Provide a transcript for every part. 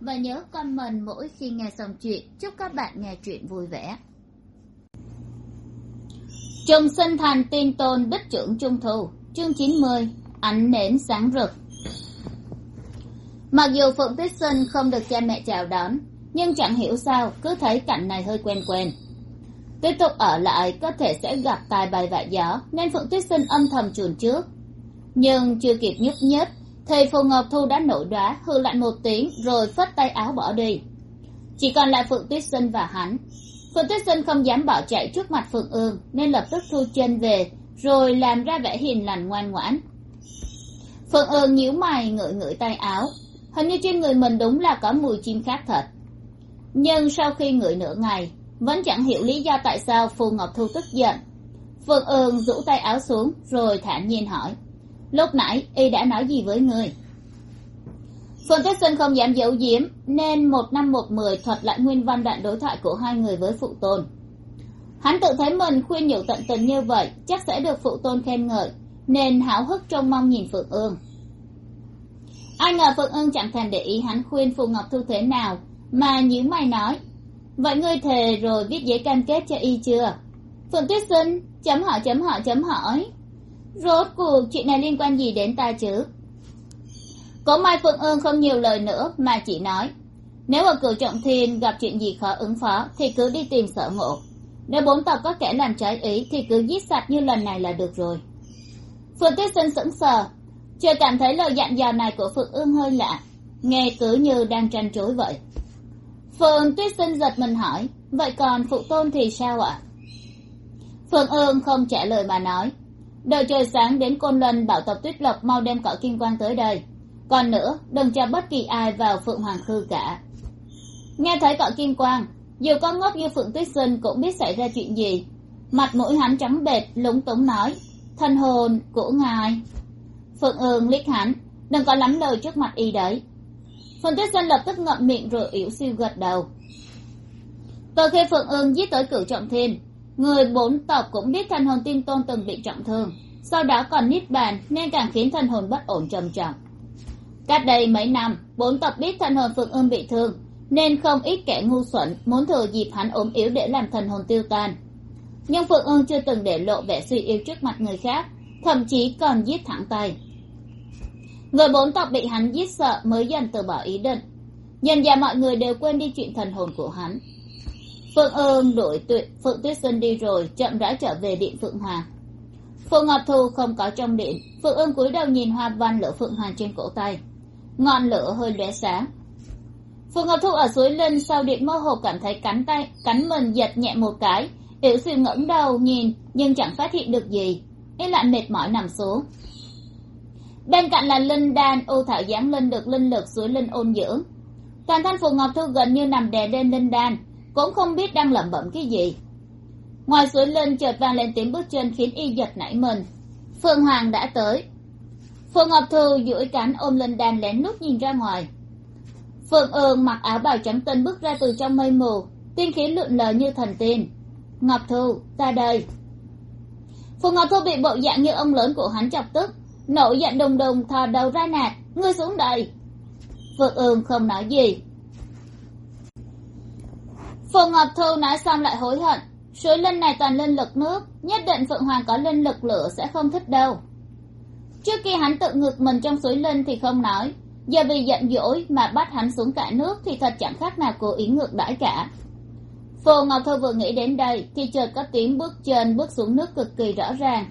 và nhớ comment mỗi khi nghe xong chuyện. Chúc các bạn nghe chuyện vui vẻ. Trùng sinh thành tiên tôn đích trưởng trung thu. Chương chín mươi, ánh nến sáng rực. Mặc dù phượng tuyết sinh không được cha mẹ chào đón, nhưng chẳng hiểu sao cứ thấy cảnh này hơi quen quen. Tiếp tục ở lại có thể sẽ gặp tài bài vạ gió, nên phượng tuyết sinh âm thầm chuồn trước. Nhưng chưa kịp nhúc nhích thì phù ngọc thu đã nổi đoá hư lạnh một tiếng, rồi phất tay áo bỏ đi. Chỉ còn lại phượng tuyết sinh và hắn. Phượng tuyết sinh không dám bỏ chạy trước mặt phượng ương, nên lập tức thu chân về, rồi làm ra vẻ hiền lành ngoan ngoãn. Phượng ương nhíu mày, ngửi ngửi tay áo. Hình như trên người mình đúng là có mùi chim khác thật. Nhưng sau khi ngửi nửa ngày, vẫn chẳng hiểu lý do tại sao phù ngọc thu tức giận. Phượng ương rũ tay áo xuống, rồi thản nhiên hỏi lúc nãy, y đã nói gì với người? Phương tuyết sinh không dám giấu giếm, nên một năm một mười thuật lại nguyên văn đoạn đối thoại của hai người với phụ tôn. Hắn tự thấy mình khuyên nhủ tận tình như vậy, chắc sẽ được phụ tôn khen ngợi, nên háo hức trông mong nhìn phượng ương. Ai ngờ phượng ương chẳng thèm để ý hắn khuyên phù ngọc thu thế nào, mà nhíu mày nói, vậy ngươi thề rồi viết giấy cam kết cho y chưa? Phượng tuyết sinh chấm hỏi chấm hỏi chấm hỏi rốt cuộc, chuyện này liên quan gì đến ta chứ? Cố mai phượng ương không nhiều lời nữa mà chỉ nói, nếu ở cửu trọng thiên gặp chuyện gì khó ứng phó thì cứ đi tìm sở ngộ. Nếu bốn tộc có kẻ làm trái ý thì cứ giết sạch như lần này là được rồi. Phượng tuyết sinh sững sờ, chưa cảm thấy lời dặn dò này của phượng ương hơi lạ, nghe cứ như đang tranh chối vậy. Phượng tuyết sinh giật mình hỏi, vậy còn phụ tôn thì sao ạ? Phượng ương không trả lời mà nói đợi trời sáng đến côn luân bảo tộc tuyết lộc mau đem cỏ kim quang tới đây. Còn nữa, đừng cho bất kỳ ai vào phượng hoàng khư cả. Nghe thấy cọ kim quang, dù có ngốc như phượng tuyết sinh cũng biết xảy ra chuyện gì. Mặt mũi hắn trắng bệt lúng túng nói, thân hồn của ngài. Phượng ương liếc hắn, đừng có lắm lời trước mặt y đấy. Phượng tuyết sinh lập tức ngậm miệng rồi yếu siêu gật đầu. Từ khi phượng ương giết tới cửu trọng thiên người bốn tộc cũng biết thần hồn tiên tôn từng bị trọng thương. Sau đó còn nít bàn nên càng khiến thần hồn bất ổn trầm trọng. Cách đây mấy năm, bốn tộc biết thần hồn phượng ương bị thương, nên không ít kẻ ngu xuẩn muốn thừa dịp hắn ốm yếu để làm thần hồn tiêu tan. Nhưng phượng ương chưa từng để lộ vẻ suy yếu trước mặt người khác, thậm chí còn giết thẳng tay. Người bốn tộc bị hắn giết sợ mới dần từ bỏ ý định. Dần dà mọi người đều quên đi chuyện thần hồn của hắn phượng ương đuổi tuyệt phượng tuyết sinh đi rồi, chậm rãi trở về điện phượng hoàng phượng ngọc thu không có trong điện, phượng ương cúi đầu nhìn hoa văn lửa phượng hoàng trên cổ tay. Ngọn lửa hơi lóe sáng. Phượng ngọc thu ở suối lên sau điện mơ hồ cảm thấy cắn tay, cắn mình giật nhẹ một cái. Yểu xìu ngẩng đầu nhìn, nhưng chẳng phát hiện được gì. Y lại mệt mỏi nằm xuống. Bên cạnh là linh đan, ô thảo giáng linh được linh lực suối linh ôn dưỡng. Toàn thân phù ngọc thu gần như nằm đè lên linh đan cũng không biết đang lẩm bẩm cái gì. Ngoài suối lên chợt vang lên tiếng bước chân khiến y giật nảy mình. Phương hoàng đã tới. Phượng ngọc thư duỗi cánh ôm lên đan lén lút nhìn ra ngoài. Phượng ương mặc áo bào trắng tinh bước ra từ trong mây mù, tiên khí lượn lờ như thần tiên. Ngọc thư, ra đây. Phượng ngọc thu bị bộ dạng như ông lớn của hắn chọc tức, nổi giận đùng đùng thò đầu ra nạt, ngươi xuống đây. Phượng ương không nói gì phượng ngọc thu nói xong lại hối hận. Suối linh này toàn linh lực nước, nhất định phượng hoàng có linh lực lửa sẽ không thích đâu. Trước kia hắn tự ngược mình trong suối linh thì không nói. Giờ vì giận dỗi mà bắt hắn xuống cả nước thì thật chẳng khác nào cố ý ngược đãi cả. Phù ngọc thu vừa nghĩ đến đây thì chợt có tiếng bước chân bước xuống nước cực kỳ rõ ràng.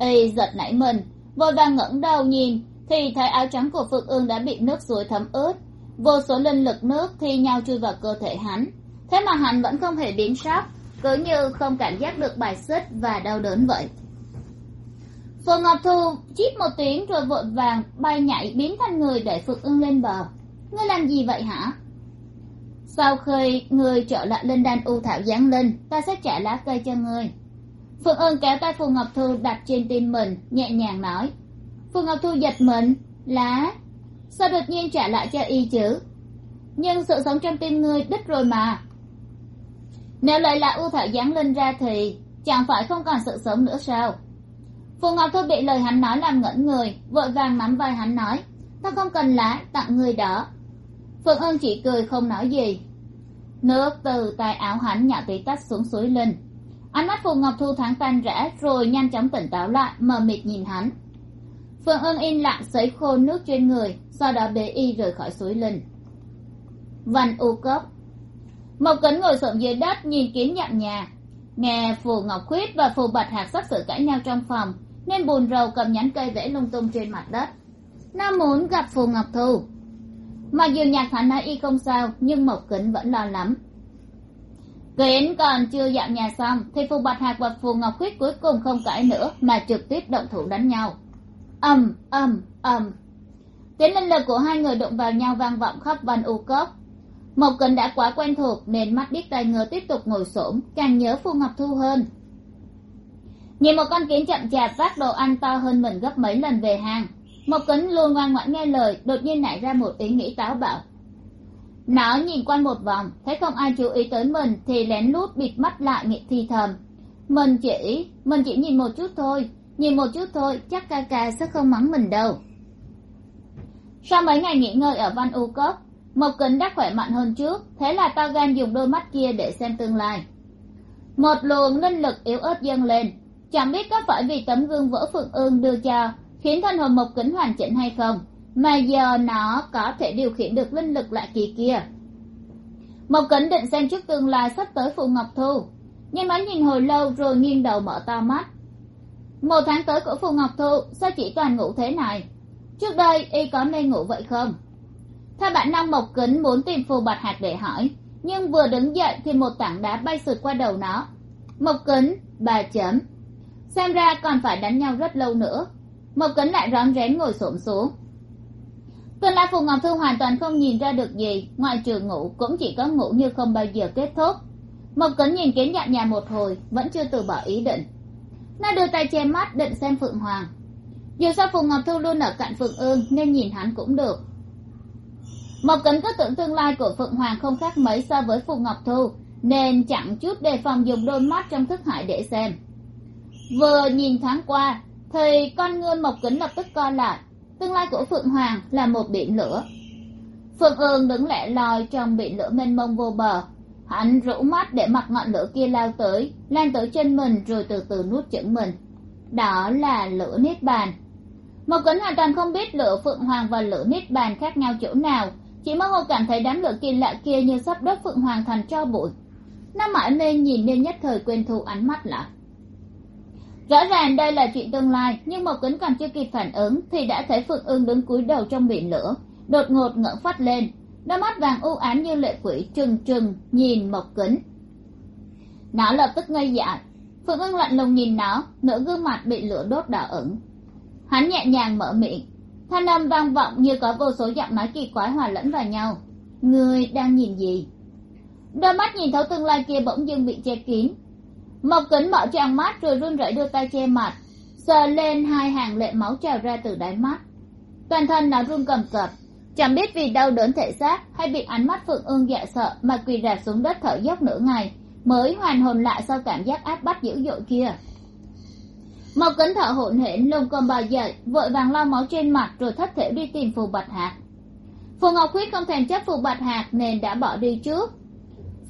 Y giật nảy mình. Vội vàng ngẩng đầu nhìn thì thấy áo trắng của phượng ương đã bị nước suối thấm ướt. Vô số linh lực nước thi nhau chui vào cơ thể hắn thế mà hắn vẫn không hề biến sắc, cứ như không cảm giác được bài xích và đau đớn vậy. Phù ngọc thu chít một tiếng rồi vội vàng bay nhảy biến thành người để phượng ưng lên bờ. Ngươi làm gì vậy hả? Sau khi người trở lại linh đan u thảo giáng linh, ta sẽ trả lá cây cho ngươi. Phượng ưng kéo tay phù ngọc thu đặt trên tim mình, nhẹ nhàng nói. Phù ngọc thu giật mình, lá, sao đột nhiên trả lại cho y chứ? Nhưng sự sống trong tim ngươi đứt rồi mà nếu lời là u thảo giáng linh ra thì chẳng phải không còn sự sống nữa sao? Phù ngọc thu bị lời hắn nói làm ngẩn người, vội vàng nắm vai hắn nói, ta không cần lá, tặng người đó. Phượng ân chỉ cười không nói gì. Nước từ tay áo hắn nhỏ tí tách xuống suối linh ánh mắt phù ngọc thu thoáng tan rã, rồi nhanh chóng tỉnh táo lại, mờ mịt nhìn hắn. Phượng ân im lặng sấy khô nước trên người, sau đó bế y rời khỏi suối linh văn u cốc Mộc kính ngồi xổm dưới đất nhìn kiến nhậm nhà nghe phù ngọc khuyết và phù bạch hạc sắp sửa cãi nhau trong phòng, nên bùn rầu cầm nhánh cây vẽ lung tung trên mặt đất. Nó muốn gặp phù ngọc thu. Mặc dù nhạc thản nói y không sao, nhưng mộc kính vẫn lo lắm. Kiến còn chưa dạo nhà xong, thì phù bạch hạc và phù ngọc khuyết cuối cùng không cãi nữa, mà trực tiếp động thủ đánh nhau. Ầm ầm ầm. Tiếng linh lực của hai người đụng vào nhau vang vọng khắp văn u cốc mộc cần đã quá quen thuộc nên mắt biết tay ngờ tiếp tục ngồi xổm, càng nhớ phù ngọc thu hơn. Nhìn một con kiến chậm chạp vác đồ ăn to hơn mình gấp mấy lần về hàng Mộc kính luôn ngoan ngoãn nghe lời, đột nhiên nảy ra một ý nghĩ táo bạo. Nó nhìn quanh một vòng, thấy không ai chú ý tới mình thì lén lút bịt mắt lại nghĩ thì thầm. Mình chỉ mình chỉ nhìn một chút thôi, nhìn một chút thôi, chắc ca ca sẽ không mắng mình đâu. Sau mấy ngày nghỉ ngơi ở văn u cốc Mộc kính đã khỏe mạnh hơn trước, thế là to gan dùng đôi mắt kia để xem tương lai. Một luồng linh lực yếu ớt dâng lên. Chẳng biết có phải vì tấm gương vỡ phượng ương đưa cho, khiến thân hồn mộc kính hoàn chỉnh hay không, mà giờ nó có thể điều khiển được linh lực lạ kỳ kia. Mộc kính định xem trước tương lai sắp tới phù ngọc thu. Nhưng nó nhìn hồi lâu rồi nghiêng đầu mở to mắt. Một tháng tới của phù ngọc thu, sao chỉ toàn ngủ thế này? Trước đây y có nên ngủ vậy không? Theo bản năng mộc kính muốn tìm phù bạch hạt để hỏi. Nhưng vừa đứng dậy thì một tảng đá bay sượt qua đầu nó. Mộc kính, bà chấm. Xem ra còn phải đánh nhau rất lâu nữa. Mộc kính lại rón rén ngồi xổm xuống. Tương lai phù ngọc thư hoàn toàn không nhìn ra được gì. Ngoại trừ ngủ, cũng chỉ có ngủ như không bao giờ kết thúc. Mộc kính nhìn kiến dặn nhà một hồi, vẫn chưa từ bỏ ý định. Nó đưa tay che mắt, định xem phượng hoàng. Dù sao phù ngọc thu luôn ở cạnh phượng ương, nên nhìn hắn cũng được mộc kính có tưởng tương lai của phượng hoàng không khác mấy so với phù ngọc thu, nên chẳng chút đề phòng dùng đôi mắt trong thức hải để xem. Vừa nhìn thoáng qua, thì con ngươi mộc kính lập tức co lại. Tương lai của phượng hoàng là một biển lửa. Phượng ương đứng lẻ loi trong biển lửa mênh mông vô bờ. Hắn rũ mắt để mặc ngọn lửa kia lao tới, lan tới chân mình rồi từ từ nuốt chửng mình. Đó là lửa niết bàn. Mộc kính hoàn toàn không biết lửa phượng hoàng và lửa niết bàn khác nhau chỗ nào chỉ mơ hồ cảm thấy đám lửa kỳ lạ kia như sắp đốt phượng hoàng thành tro bụi. Nó mãi mê nhìn nên nhất thời quên thu ánh mắt lại. Rõ ràng đây là chuyện tương lai, nhưng mộc kính còn chưa kịp phản ứng thì đã thấy phượng ương đứng cúi đầu trong biển lửa, đột ngột ngỡ phát lên. Đôi mắt vàng u ám như lệ quỷ trừng trừng, nhìn mộc kính. Nó lập tức ngây dại. Phượng ương lạnh lùng nhìn nó, nửa gương mặt bị lửa đốt đỏ ửng. Hắn nhẹ nhàng mở miệng thanh âm vang vọng như có vô số giọng nói kỳ quái hòa lẫn vào nhau. Người đang nhìn gì? Đôi mắt nhìn thấu tương lai kia bỗng dưng bị che kín. Mộc kính mở tràng mắt rồi run rẩy đưa tay che mặt, sờ lên hai hàng lệ máu trào ra từ đáy mắt. Toàn thân nó run cầm cập, chẳng biết vì đau đớn thể xác hay bị ánh mắt phượng ương dọa sợ mà quỳ rạp xuống đất thở dốc nửa ngày mới hoàn hồn lại sau cảm giác áp bắt dữ dội kia mộc kính thở hổn hển lông cơm bò dậy, vội vàng lau máu trên mặt rồi thất thể đi tìm phù bạch hạc. Phù ngọc khuyết không thèm chấp phù bạch hạc nên đã bỏ đi trước.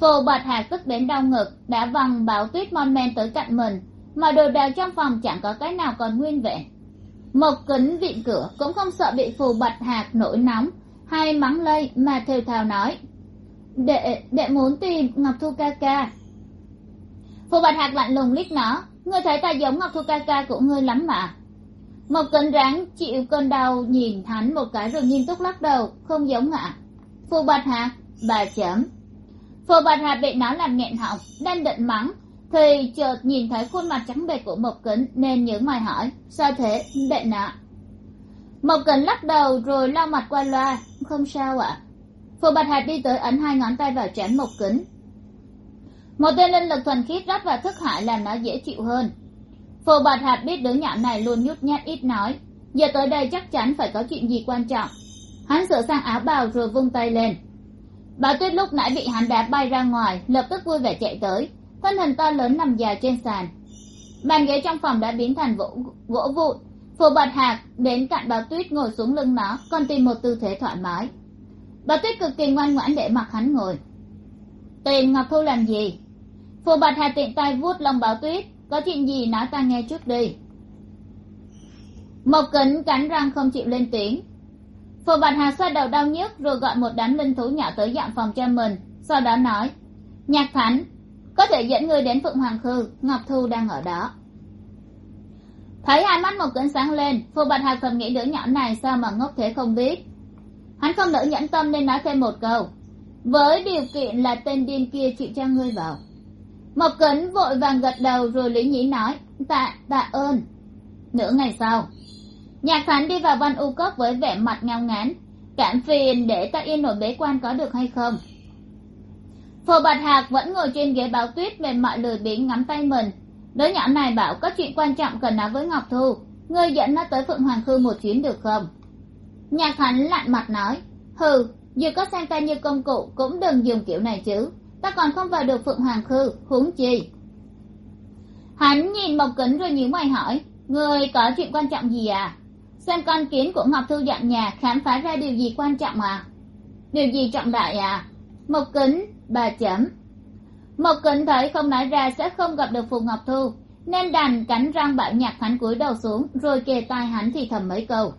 Phù bạch hạc tức đến đau ngực, đã văng bão tuyết mon men tới cạnh mình, mà đồ đạc trong phòng chẳng có cái nào còn nguyên vẹn. Mộc kính vịn cửa cũng không sợ bị phù bạch hạc nổi nóng hay mắng lây mà thều thào nói, đệ đệ muốn tìm ngọc thu ca ca. Phù bạch hạc lạnh lùng liếc nó ngươi thấy ta giống ngọc thu ca ca của ngươi lắm mà. Một kính ráng chịu cơn đau nhìn hắn một cái rồi nghiêm túc lắc đầu, không giống ạ. Phù bạch hạc bà chấm. Phù bạch hà bị nó làm nghẹn họng, đang định mắng, thì chợt nhìn thấy khuôn mặt trắng bệch của mộc kính nên nhớ mày hỏi, sao thế đệ nạ mộc kính lắc đầu rồi lau mặt qua loa, không sao ạ. Phù bạch hà đi tới ấn hai ngón tay vào trán mộc kính một tên linh lực thuần khiết rót vào thức hải làm nó dễ chịu hơn. Phù bạch hạt biết đứa nhỏ này luôn nhút nhát ít nói. Giờ tới đây chắc chắn phải có chuyện gì quan trọng. Hắn sửa sang áo bào rồi vung tay lên. Bà tuyết lúc nãy bị hắn đá bay ra ngoài lập tức vui vẻ chạy tới. Thân hình to lớn nằm dài trên sàn. Bàn ghế trong phòng đã biến thành gỗ, gỗ vụn. Phù bạch hạt đến cạnh bà tuyết ngồi xuống lưng nó còn tìm một tư thế thoải mái. Bà tuyết cực kỳ ngoan ngoãn để mặc hắn ngồi. Tìm ngọc thu làm gì? Phù bạch hà tiện tay vuốt lông báo tuyết, có chuyện gì nói ta nghe trước đi. Mộc kính cắn răng không chịu lên tiếng. Phù bạch hà xoa đầu đau nhức rồi gọi một đám linh thú nhỏ tới dặn phòng cho mình, sau đó nói, nhạc thánh, có thể dẫn người đến phượng hoàng khư, ngọc thu đang ở đó. Thấy hai mắt một kính sáng lên phù bạch hà thầm nghĩ đứa nhỏ này sao mà ngốc thế không biết. Hắn không nỡ nhẫn tâm nên nói thêm một câu, với điều kiện là tên điên kia chịu cho ngươi vào mộc kính vội vàng gật đầu rồi lý nhĩ nói, tạ tạ ơn. Nửa ngày sau, nhạc thánh đi vào văn u cốc với vẻ mặt ngao ngán, cảm phiền để ta yên ổn bế quan có được hay không? Phù bạch hạc vẫn ngồi trên ghế báo tuyết mềm mại lười biếng ngắm tay mình. Đứa nhỏ này bảo, có chuyện quan trọng cần nói với ngọc thu. Ngươi dẫn nó tới phượng hoàng khư một chuyến được không? Nhạc thánh lạnh mặt nói, hừ, dù có xem ta như công cụ, cũng đừng dùng kiểu này chứ ta còn không vào được phượng hoàng khư, huống chi. Hắn nhìn mộc kính rồi nhíu mày hỏi người có chuyện quan trọng gì à xem con kiến của ngọc thư dọn nhà khám phá ra điều gì quan trọng à điều gì trọng đại à mộc kính bà chấm. Mộc kính thấy không nói ra sẽ không gặp được phù ngọc thu nên đành cắn răng bảo nhạc thánh cúi đầu xuống rồi kề tai hắn thì thầm mấy câu.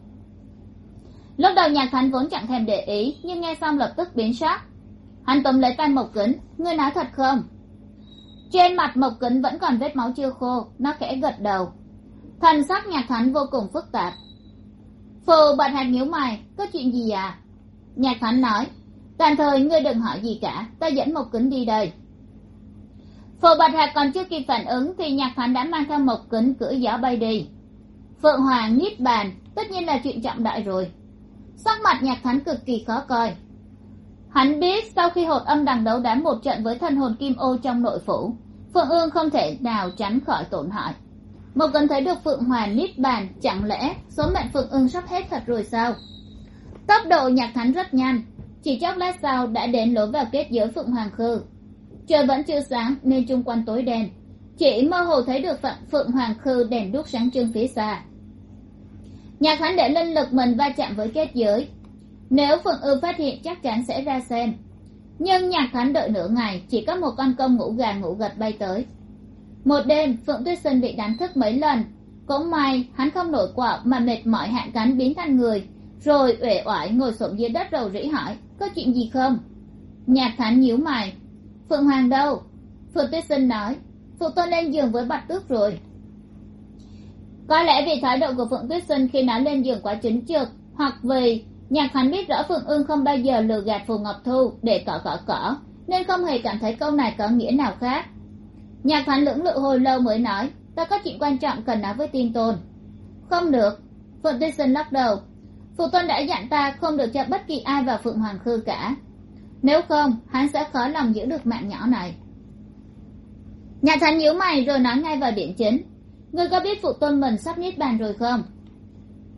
Lúc đầu nhạc thánh vốn chẳng thèm để ý, nhưng nghe xong lập tức biến sắc hắn túm lấy tay mộc kính ngươi nói thật không? Trên mặt mộc kính vẫn còn vết máu chưa khô. Nó khẽ gật đầu. Thần sắc nhạc thánh vô cùng phức tạp. Phù bật hạt nhíu mày. Có chuyện gì à? Nhạc thánh nói. Tạm thời ngươi đừng hỏi gì cả. Ta dẫn mộc kính đi đây. Phù bạch hạt còn chưa kịp phản ứng thì nhạc thánh đã mang theo mộc kính cưỡi gió bay đi. Phượng hoàng niết bàn. Tất nhiên là chuyện trọng đại rồi. Sắc mặt nhạc thánh cực kỳ khó coi hắn biết sau khi hột âm đằng đấu đá một trận với thân hồn kim ô trong nội phủ, phượng ương không thể nào tránh khỏi tổn hại. Một cần thấy được phượng hoàng niết bàn, chẳng lẽ số mệnh phượng ương sắp hết thật rồi sao? Tốc độ nhạc thánh rất nhanh, chỉ chốc lát sau đã đến lối vào kết giữa phượng hoàng khư. Trời vẫn chưa sáng nên chung quanh tối đen, chỉ mơ hồ thấy được phượng hoàng khư đèn đuốc sáng trưng phía xa. Nhạc thánh để linh lực mình va chạm với kết giới nếu phượng ư phát hiện, chắc chắn sẽ ra xem. Nhưng nhạc thắng đợi nửa ngày, chỉ có một con công ngủ gà ngủ gật bay tới. Một đêm, phượng tuyết sinh bị đánh thức mấy lần. Cũng may, hắn không nổi quạo mà mệt mỏi hạn cánh biến thành người, rồi uể oải ngồi xổm dưới đất rầu rĩ hỏi, có chuyện gì không? Nhạc thắng nhíu mày. Phượng hoàng đâu? Phượng tuyết sinh nói. Phụ tôn lên giường với bạch tước rồi. Có lẽ vì thái độ của phượng tuyết sinh khi nói lên giường quá chính trực hoặc vì nhạc khánh biết rõ phượng ương không bao giờ lừa gạt phù ngọc thu để cỏ cỏ cỏ nên không hề cảm thấy câu này có nghĩa nào khác. Nhạc khánh lưỡng lự hồi lâu mới nói, ta có chuyện quan trọng cần nói với tin tôn. Không được. Phượng tuyết sinh lắc đầu. Phụ tôn đã dặn ta không được cho bất kỳ ai vào phượng hoàng khư cả. Nếu không, hắn sẽ khó lòng giữ được mạng nhỏ này. Nhạc thánh nhíu mày rồi nói ngay vào điện chính. Ngươi có biết phụ tôn mình sắp niết bàn rồi không?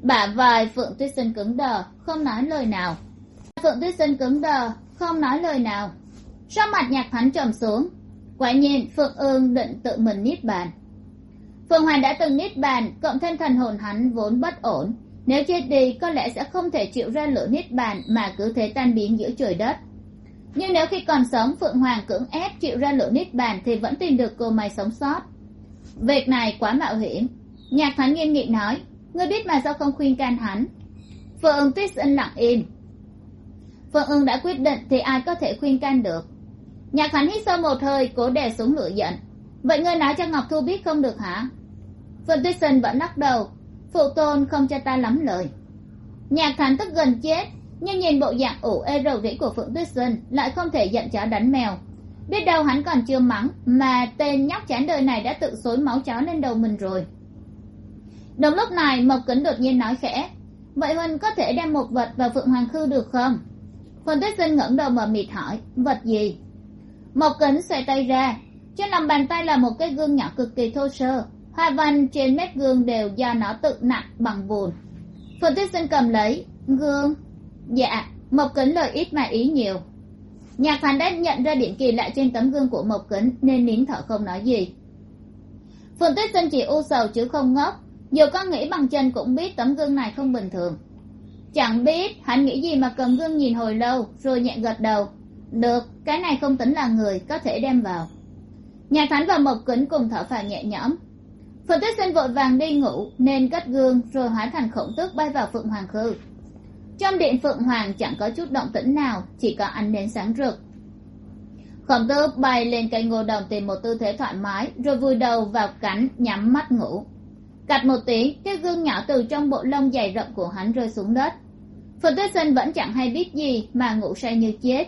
Bả vai phượng tuyết sinh cứng đờ, không nói lời nào. Phượng tuyết sinh cứng đờ, không nói lời nào. Sau mặt nhạc thánh trầm xuống, quả nhiên phượng ương định tự mình niết bàn. Phượng hoàng đã từng niết bàn, cộng thêm thần hồn hắn vốn bất ổn. Nếu chết đi, có lẽ sẽ không thể chịu ra lửa niết bàn mà cứ thế tan biến giữa trời đất. Nhưng nếu khi còn sống, phượng hoàng cưỡng ép chịu ra lửa niết bàn thì vẫn tìm được cô mày sống sót. Việc này quá mạo hiểm. Nhạc thánh nghiêm nghị nói ngươi biết mà sao không khuyên can hắn? Phượng tuyết sinh lặng im. Phượng ưng đã quyết định thì ai có thể khuyên can được. Nhạc hắn hít sâu một hơi, cố đè xuống lửa giận. Vậy ngươi nói cho ngọc thu biết không được hả? Phượng tuyết sinh vẫn lắc đầu. Phụ tôn không cho ta lắm lời. Nhạc Thản tức gần chết, nhưng nhìn bộ dạng ủ ê rầu rĩ của phượng tuyết sinh lại không thể giận chó đánh mèo. Biết đâu hắn còn chưa mắng, mà tên nhóc chán đời này đã tự xối máu chó lên đầu mình rồi đúng lúc này, mộc kính đột nhiên nói khẽ. Vậy huynh có thể đem một vật vào phượng hoàng khư được không? Phần tuyết sinh ngẩng đầu mờ mịt hỏi, vật gì? Mộc kính xoay tay ra. Trên lòng bàn tay là một cái gương nhỏ cực kỳ thô sơ. Hoa văn trên mép gương đều do nó tự nặng bằng bùn. Phần tuyết sinh cầm lấy, gương. Dạ mộc kính lời ít mà ý nhiều. Nhạc phản đã nhận ra điểm kỳ lạ trên tấm gương của mộc kính nên nín thở không nói gì. Phượng tuyết sinh chỉ u sầu chứ không ngốc dù có nghĩ bằng chân cũng biết tấm gương này không bình thường. Chẳng biết hắn nghĩ gì mà cầm gương nhìn hồi lâu, rồi nhẹ gật đầu. Được, cái này không tính là người, có thể đem vào. Nhà thánh và mộc kính cùng thở phào nhẹ nhõm. Phượng tuyết sinh vội vàng đi ngủ, nên cất gương, rồi hóa thành khổng tước bay vào phượng hoàng khư. Trong điện phượng hoàng chẳng có chút động tĩnh nào, chỉ có ánh nến sáng rực. Khổng tước bay lên cây ngô đồng tìm một tư thế thoải mái, rồi vùi đầu vào cánh, nhắm mắt ngủ cạch một tiếng cái gương nhỏ từ trong bộ lông dày rộng của hắn rơi xuống đất. Phật tuyết sinh vẫn chẳng hay biết gì mà ngủ say như chết.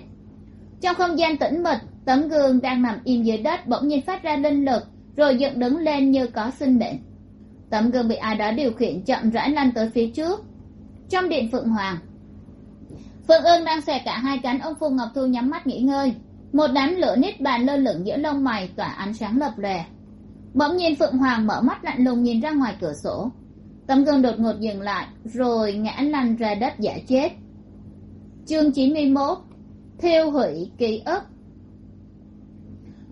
Trong không gian tĩnh mịch, tấm gương đang nằm im dưới đất bỗng nhiên phát ra linh lực, rồi dựng đứng lên như có sinh mệnh. Tấm gương bị ai đó điều khiển chậm rãi lăn tới phía trước. Trong điện phượng hoàng, phượng ương đang xòe cả hai cánh ông phù ngọc thu nhắm mắt nghỉ ngơi. Một đám lửa nít bàn lơ lửng giữa lông mày tỏa ánh sáng lập lòe bỗng nhiên phượng hoàng mở mắt lạnh lùng nhìn ra ngoài cửa sổ. Tấm gương đột ngột dừng lại, rồi ngã lăn ra đất giả chết. Chương chín mươi mốt, thiêu hủy ký ức.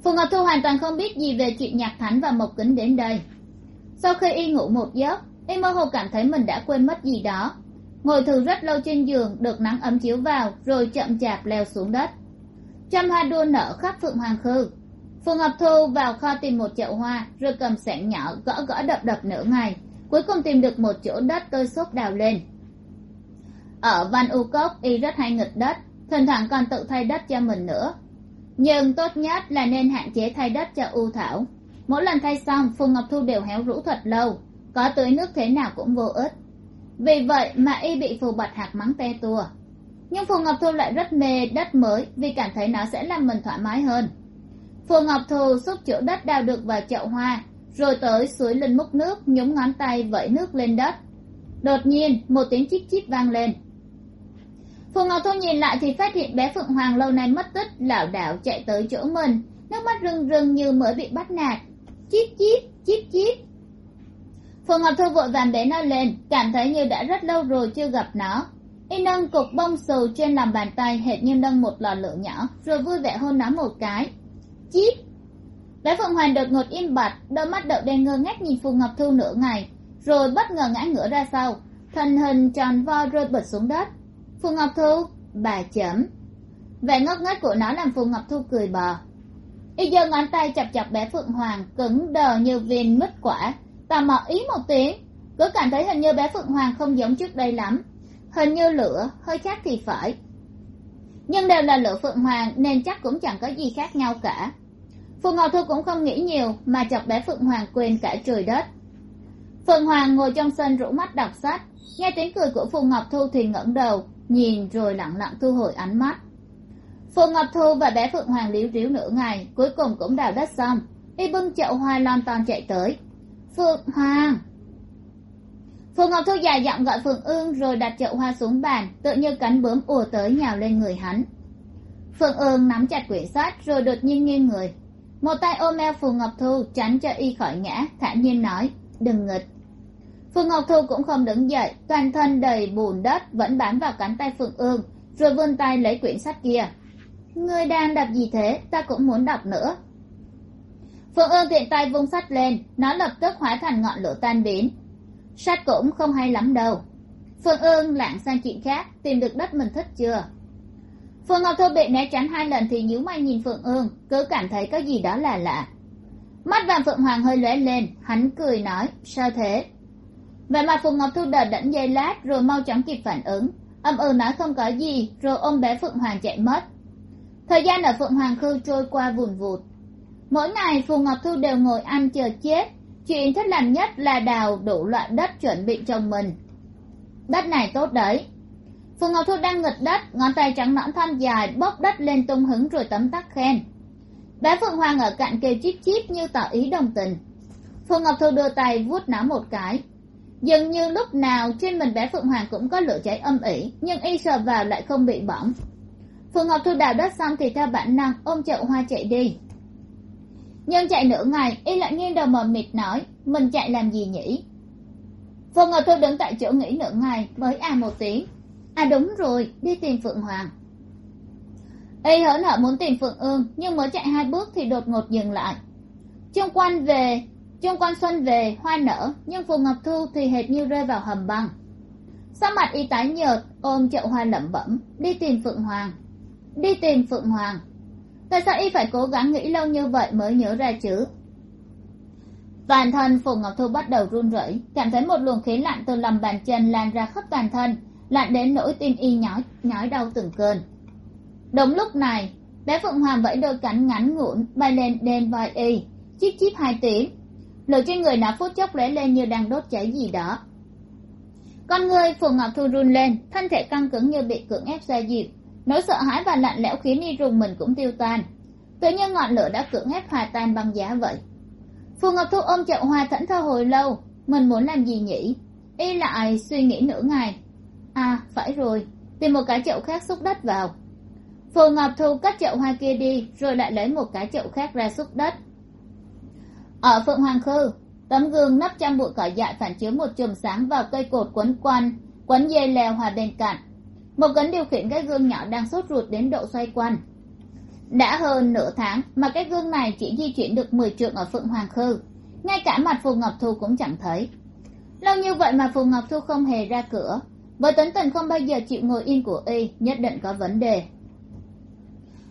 Phù ngọc thu hoàn toàn không biết gì về chuyện nhạc thánh và mộc kính đến đây. Sau khi y ngủ một giấc, y mơ hồ cảm thấy mình đã quên mất gì đó. Ngồi thử rất lâu trên giường, được nắng ấm chiếu vào, rồi chậm chạp leo xuống đất. Trăm hoa đua nở khắp phượng hoàng khư phù ngọc thu vào kho tìm một chậu hoa, rồi cầm sẻng nhỏ gõ gõ đập đập nửa ngày. Cuối cùng tìm được một chỗ đất tôi xốp đào lên. Ở văn u cốc y rất hay nghịch đất, thỉnh thoảng còn tự thay đất cho mình nữa. Nhưng tốt nhất là nên hạn chế thay đất cho u thảo. Mỗi lần thay xong phù ngọc thu đều héo rũ thật lâu. Có tưới nước thế nào cũng vô ích. Vì vậy mà y bị phù bạch hạt mắng te tua. Nhưng phù ngọc thu lại rất mê đất mới vì cảm thấy nó sẽ làm mình thoải mái hơn phù ngọc thu xúc chỗ đất đào được vào chậu hoa, rồi tới suối lên múc nước, nhúng ngón tay vẫy nước lên đất. Đột nhiên, một tiếng chip chip vang lên. Phù ngọc thu nhìn lại thì phát hiện bé phượng hoàng lâu nay mất tích, lảo đảo chạy tới chỗ mình. Nước mắt rưng rưng như mới bị bắt nạt. Chip chip chip chip phù ngọc thu vội vàng bế nó lên, cảm thấy như đã rất lâu rồi chưa gặp nó. Y nâng cục bông xù trên lòng bàn tay, hệt như nâng một lò lửa nhỏ, rồi vui vẻ hôn nó một cái chip. Bé phượng hoàng đột ngột im bặt, đôi mắt đậu đen ngơ ngác nhìn phù ngọc thu nửa ngày, rồi bất ngờ ngã ngửa ra sau, thân hình tròn vo rơi bật xuống đất. Phù ngọc thu, bà chấm vẻ ngốc nghếch của nó làm phù ngọc thu cười bờ y giơ ngón tay chọc chọc bé phượng hoàng, cứng đờ như viên mứt quả, tò mò ý một tiếng. Cứ cảm thấy hình như bé phượng hoàng không giống trước đây lắm. Hình như lửa, hơi khác thì phải nhưng đều là lửa phượng hoàng, nên chắc cũng chẳng có gì khác nhau cả. Phù ngọc thu cũng không nghĩ nhiều, mà chọc bé phượng hoàng quên cả trời đất. Phượng hoàng ngồi trong sân rũ mắt đọc sách, nghe tiếng cười của phù ngọc thu thì ngẩng đầu, nhìn rồi lặng lặng thu hồi ánh mắt. Phù ngọc thu và bé phượng hoàng líu ríu nửa ngày, cuối cùng cũng đào đất xong, y bưng chậu hoa lon ton chạy tới. Phượng hoàng! Phù ngọc thu dài giọng gọi phượng ương rồi đặt chậu hoa xuống bàn tự như cánh bướm ùa tới nhào lên người hắn. Phượng ương nắm chặt quyển sách rồi đột nhiên nghiêng người. Một tay ôm eo phù ngọc thu, tránh cho y khỏi ngã, thản nhiên nói, đừng nghịch. Phù ngọc thu cũng không đứng dậy, toàn thân đầy bùn đất vẫn bám vào cánh tay phượng ương, rồi vươn tay lấy quyển sách kia. Ngươi đang đọc gì thế? Ta cũng muốn đọc nữa. Phượng ương tiện tay vung sách lên, nó lập tức hóa thành ngọn lửa tan biến sách cũng không hay lắm đâu. Phượng ương lảng sang chuyện khác, tìm được đất mình thích chưa? Phượng ngọc thu bị né tránh hai lần thì nhíu mày nhìn phượng ương, cứ cảm thấy có gì đó là lạ. Mắt vàng phượng hoàng hơi lóe lên, hắn cười nói, sao thế? Vậy mà phượng ngọc thu đờ đẫn giây lát rồi mau chóng kịp phản ứng, âm ừ nói không có gì, rồi ôm bé phượng hoàng chạy mất. Thời gian ở phượng hoàng khư trôi qua vùn vụt. Mỗi ngày phù ngọc thu đều ngồi ăn chờ chết chuyện thích làm nhất là đào đủ loại đất chuẩn bị trồng mình. Đất này tốt đấy. Phù ngọc thu đang nghịch đất, ngón tay trắng nõn thon dài, bốc đất lên tung hứng rồi tấm tắc khen. Bé phượng hoàng ở cạnh kêu chip chip như tỏ ý đồng tình. Phù ngọc thu đưa tay vuốt nó một cái. Dường như lúc nào trên mình bé phượng hoàng cũng có lửa cháy âm ỉ, nhưng y sờ vào lại không bị bỏng. Phượng ngọc thu đào đất xong thì theo bản năng ôm chậu hoa chạy đi nhưng chạy nửa ngày, y lại nghiêng đầu mờ mịt nói, mình chạy làm gì nhỉ? Phượng ngọc thu đứng tại chỗ nghĩ nửa ngày mới à một tiếng. À đúng rồi, đi tìm phượng hoàng. Y hớn hở muốn tìm phượng ương, nhưng mới chạy hai bước thì đột ngột dừng lại. Chung quanh về chung quanh xuân về, hoa nở, nhưng phù ngọc thu thì hệt như rơi vào hầm băng. Sắc mặt y tái nhợt, ôm chậu hoa lẩm bẩm, đi tìm phượng hoàng, đi tìm phượng hoàng tại sao y phải cố gắng nghĩ lâu như vậy mới nhớ ra chứ? Toàn thân phù ngọc thu bắt đầu run rẩy, cảm thấy một luồng khí lạnh từ lòng bàn chân lan ra khắp toàn thân, lạnh đến nỗi tim y nhói nhói đau từng cơn. Đúng lúc này, bé phượng hoàng vẫy đôi cánh ngắn ngủn bay lên đen vai y chiếc chiếc hai tiếng lửa trên người nó phút chốc lóe lên như đang đốt cháy gì đó. Con người phù ngọc thu run lên, thân thể căng cứng như bị cưỡng ép ra dịp nỗi sợ hãi và lạnh lẽo khiến y rùng mình cũng tiêu tan. Tự nhiên ngọn lửa đã cưỡng ép hòa tan băng giá vậy. Phù ngọc thu ôm chậu hoa thẫn thơ hồi lâu, mình muốn làm gì nhỉ? Y lại suy nghĩ nửa ngày. À phải rồi, tìm một cái chậu khác xúc đất vào. Phù ngọc thu cất chậu hoa kia đi, rồi lại lấy một cái chậu khác ra xúc đất. Ở phượng hoàng khư, tấm gương nắp trong bụi cỏ dại phản chiếu một chùm sáng vào cây cột quấn quanh, quấn dây leo hòa bên cạnh một cấn điều khiển cái gương nhỏ đang sốt ruột đến độ xoay quanh. Đã hơn nửa tháng mà cái gương này chỉ di chuyển được mười trượng ở phượng hoàng khư. Ngay cả mặt phù ngọc thu cũng chẳng thấy. Lâu như vậy mà phù ngọc thu không hề ra cửa. Với tính tình không bao giờ chịu ngồi yên của y, nhất định có vấn đề.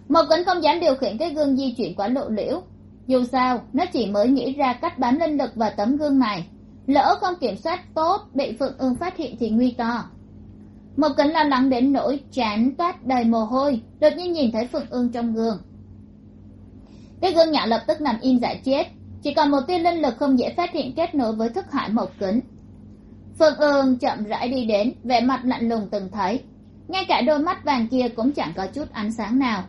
Một cấn không dám điều khiển cái gương di chuyển quá lộ liễu. Dù sao, nó chỉ mới nghĩ ra cách bám linh lực vào tấm gương này. Lỡ không kiểm soát tốt, bị phượng ương phát hiện thì nguy to một kính lo lắng đến nỗi chán toát đầy mồ hôi, đột nhiên nhìn thấy phượng ương trong gương. Cái gương nhỏ lập tức nằm im giải chết, chỉ còn một tia linh lực không dễ phát hiện kết nối với thức hải một kính phượng ương chậm rãi đi đến, vẻ mặt lạnh lùng từng thấy. Ngay cả đôi mắt vàng kia cũng chẳng có chút ánh sáng nào.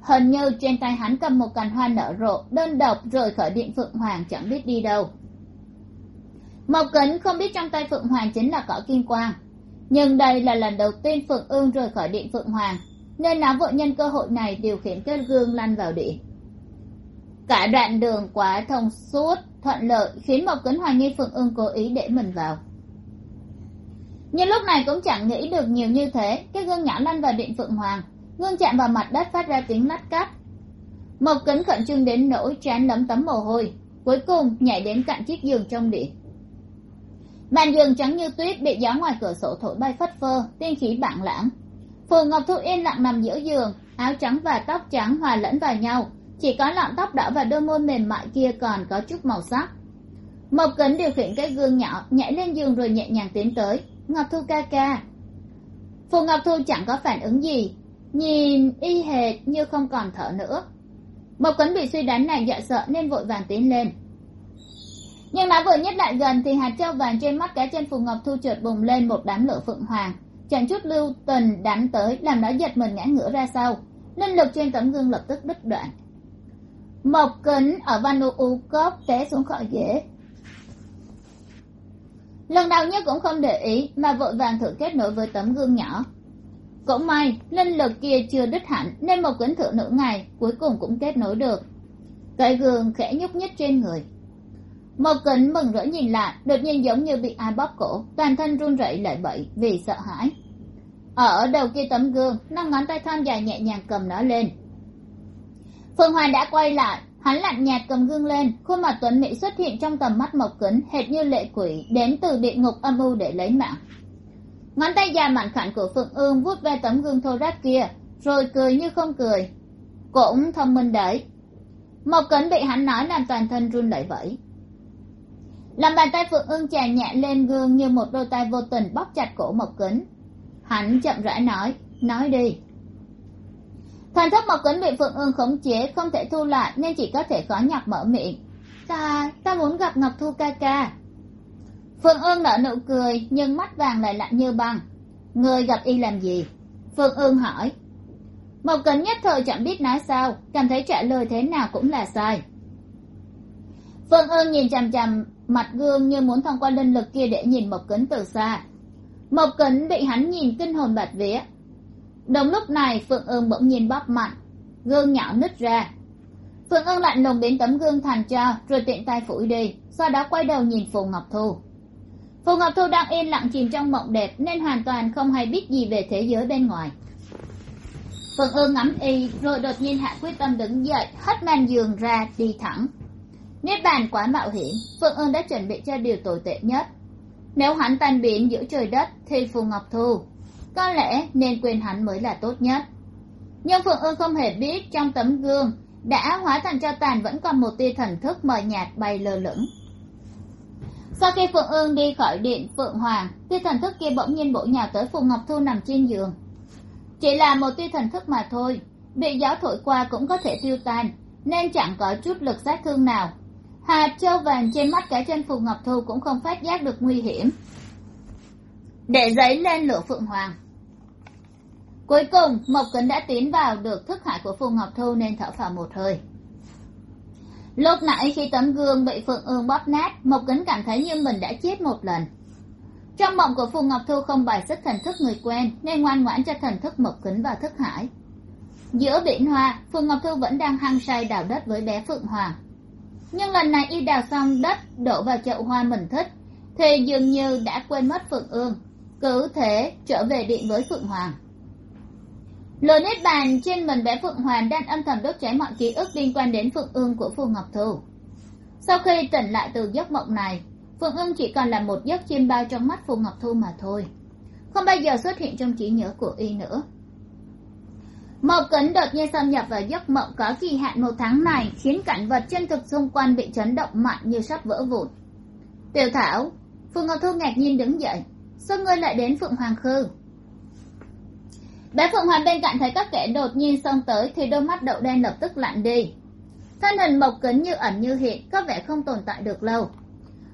Hình như trên tay hắn cầm một cành hoa nở rộ, đơn độc rồi khỏi điện phượng hoàng chẳng biết đi đâu. Mộc kính không biết trong tay phượng hoàng chính là cỏ kim quang nhưng đây là lần đầu tiên phượng ương rời khỏi điện phượng hoàng, nên nó vội nhân cơ hội này điều khiển cái gương lăn vào điện. Cả đoạn đường quá thông suốt, thuận lợi, khiến mộc kính hoài nghi phượng ương cố ý để mình vào. Nhưng lúc này cũng chẳng nghĩ được nhiều như thế, cái gương nhỏ lăn vào điện phượng hoàng, gương chạm vào mặt đất phát ra tiếng lách cắt mộc kính khẩn trương đến nỗi trán lấm tấm mồ hôi, cuối cùng nhảy đến cạnh chiếc giường trong điện bàn giường trắng như tuyết bị gió ngoài cửa sổ thổi bay phất phơ, tiên khí bảng lãng. Phù ngọc thu yên lặng nằm giữa giường, áo trắng và tóc trắng hòa lẫn vào nhau. Chỉ có lọn tóc đỏ và đôi môi mềm mại kia còn có chút màu sắc. Mộc kính điều khiển cái gương nhỏ, nhảy lên giường rồi nhẹ nhàng tiến tới. Ngọc thu ca ca. Phù ngọc thu chẳng có phản ứng gì. Nhìn y hệt như không còn thở nữa. Mộc kính bị suy đoán này dọa sợ nên vội vàng tiến lên nhưng nó vừa nhích lại gần thì hạt trâu vàng trên mắt cá chân phù ngọc thu trượt bùng lên một đám lửa phượng hoàng. Chẳng chút lưu tình đánh tới, làm nó giật mình ngã ngửa ra sau. Linh lực trên tấm gương lập tức đứt đoạn. Mộc kính ở van u cốc té xuống khỏi ghế. Lần đầu nhất cũng không để ý, mà vội vàng thử kết nối với tấm gương nhỏ. Cũng may, linh lực kia chưa đứt hẳn, nên một kính thử nửa ngày, cuối cùng cũng kết nối được. Cái gương khẽ nhúc nhích trên người một kính mừng rỡ nhìn lại, đột nhiên giống như bị ai bóp cổ, toàn thân run rẩy lại bậy vì sợ hãi. Ở đầu kia tấm gương, năm ngón tay thon dài nhẹ nhàng cầm nó lên. Phương hoài đã quay lại, hắn lạnh nhạt cầm gương lên, khuôn mặt tuấn mỹ xuất hiện trong tầm mắt mộc kính, hệt như lệ quỷ, đến từ địa ngục âm u để lấy mạng. Ngón tay dài mảnh khảnh của phượng ương vuốt ve tấm gương thô ráp kia, rồi cười như không cười. Cũng thông minh đấy. Mộc kính bị hắn nói làm toàn thân run lẩy bẩy làm bàn tay phượng ương chà nhẹ lên gương như một đôi tay vô tình bóp chặt cổ mộc kính. Hắn chậm rãi nói nói đi. Thần thức mộc kính bị phượng ương khống chế không thể thu lại nên chỉ có thể khó nhọc mở miệng. Ta ta muốn gặp ngọc thu ca ca. Phượng ương nở nụ cười, nhưng mắt vàng lại lạnh như băng. Người gặp y làm gì? Phượng ương hỏi. Mộc kính nhất thời chẳng biết nói sao, cảm thấy trả lời thế nào cũng là sai. Phượng ương nhìn chằm chằm mặt gương như muốn thông qua linh lực kia để nhìn mộc kính từ xa. Mộc kính bị hắn nhìn kinh hồn bạt vía. Đúng lúc này, phượng ương bỗng nhiên bóp mạnh, gương nhỏ nứt ra. Phượng ương lạnh lùng biến tấm gương thành cho, rồi tiện tay phủi đi, sau đó quay đầu nhìn phù ngọc thu. Phù ngọc thu đang yên lặng chìm trong mộng đẹp nên hoàn toàn không hay biết gì về thế giới bên ngoài. Phượng ương ngắm y, rồi đột nhiên hạ quyết tâm đứng dậy, hất màn giường ra, đi thẳng niết bàn quá mạo hiểm, phượng ương đã chuẩn bị cho điều tồi tệ nhất. Nếu hắn tan biến giữa trời đất thì phù ngọc thu, có lẽ nên quên hắn mới là tốt nhất. Nhưng phượng ương không hề biết trong tấm gương đã hóa thành cho tàn vẫn còn một tia thần thức mờ nhạt bay lơ lửng. Sau khi phượng ương đi khỏi điện phượng hoàng, tia thần thức kia bỗng nhiên bổ nhào tới phù ngọc thu nằm trên giường. Chỉ là một tia thần thức mà thôi, bị gió thổi qua cũng có thể tiêu tan, nên chẳng có chút lực sát thương nào hạt châu vàng trên mắt cả chân phù ngọc thu cũng không phát giác được nguy hiểm. Để giấy lên lửa phượng hoàng. Cuối cùng, mộc kính đã tiến vào được thức hải của phù ngọc thu nên thở phào một hơi. Lúc nãy khi tấm gương bị phượng ương bóp nát, mộc kính cảm thấy như mình đã chết một lần. Trong mộng của phù ngọc thu không bài xích thần thức người quen, nên ngoan ngoãn cho thần thức mộc kính vào thức hải. Giữa biển hoa, phù ngọc thu vẫn đang hăng say đào đất với bé phượng hoàng nhưng lần này y đào xong đất, đổ vào chậu hoa mình thích, thì dường như đã quên mất phượng ương, cứ thế trở về điện với phượng hoàng. Lồi nếp bàn trên mình bé phượng hoàng đang âm thầm đốt cháy mọi ký ức liên quan đến phượng ương của phù ngọc thu. Sau khi tỉnh lại từ giấc mộng này, phượng ương chỉ còn là một giấc chim bao trong mắt phù ngọc thu mà thôi. Không bao giờ xuất hiện trong trí nhớ của y nữa một cấn đột nhiên xâm nhập vào giấc mộng có kỳ hạn một tháng này, khiến cảnh vật chân thực xung quanh bị chấn động mạnh như sắp vỡ vụn. Tiểu thảo, Phương ngọc thu ngạc nhiên đứng dậy, sao ngươi lại đến phượng hoàng khư? Bé phượng hoàng bên cạnh thấy các kẻ đột nhiên xông tới thì đôi mắt đậu đen lập tức lặn đi. Thân hình mộc kính như ẩn như hiện, có vẻ không tồn tại được lâu.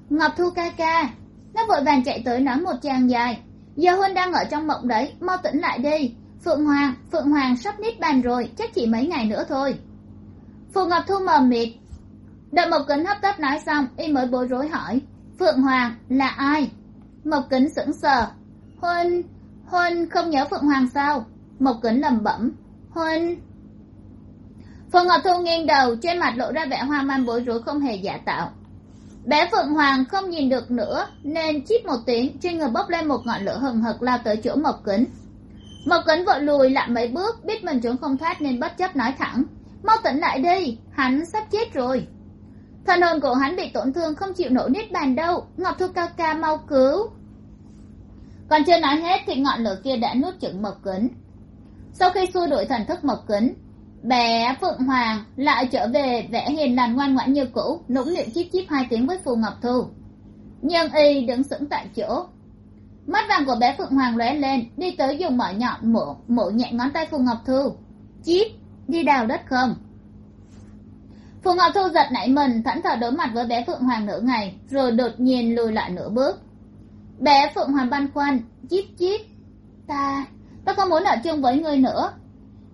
Ngọc thu ca ca, nó vội vàng chạy tới nói một tràng dài, giờ huynh đang ở trong mộng đấy, mau tỉnh lại đi phượng hoàng phượng hoàng sắp nít bàn rồi chắc chỉ mấy ngày nữa thôi. Phù ngọc thu mờ mịt. Đợi mộc kính hấp tấp nói xong y mới bối rối hỏi phượng hoàng là ai? Mộc kính sững sờ. Huân, huân không nhớ phượng hoàng sao? Mộc kính lẩm bẩm. Huân. phù ngọc thu nghiêng đầu trên mặt lộ ra vẻ hoang mang bối rối không hề giả tạo. Bé phượng hoàng không nhìn được nữa nên chít một tiếng trên người bốc lên một ngọn lửa hừng hực lao tới chỗ mộc kính mộc Cấn vội lùi lại mấy bước, biết mình trốn không thoát nên bất chấp nói thẳng. Mau tỉnh lại đi, hắn sắp chết rồi. Thần hồn của hắn bị tổn thương, không chịu nổi nít bàn đâu. Ngọc thu ca ca mau cứu. Còn chưa nói hết thì ngọn lửa kia đã nuốt chửng mộc kính. Sau khi xua đuổi thần thức mộc kính, bé phượng hoàng lại trở về vẽ hiền lành ngoan ngoãn như cũ, nũng nịu chip chip hai tiếng với phù ngọc thu. Nhưng y đứng sững tại chỗ mắt vàng của bé phượng hoàng lóe lên đi tới dùng mỏ nhọn mổ mổ nhẹ ngón tay phù ngọc thu. Chít, đi đào đất không? Phù ngọc thu giật nảy mình thẫn thờ đối mặt với bé phượng hoàng nửa ngày rồi đột nhiên lùi lại nửa bước. Bé phượng hoàng băn khoăn chít chít, ta ta không muốn ở chung với người nữa.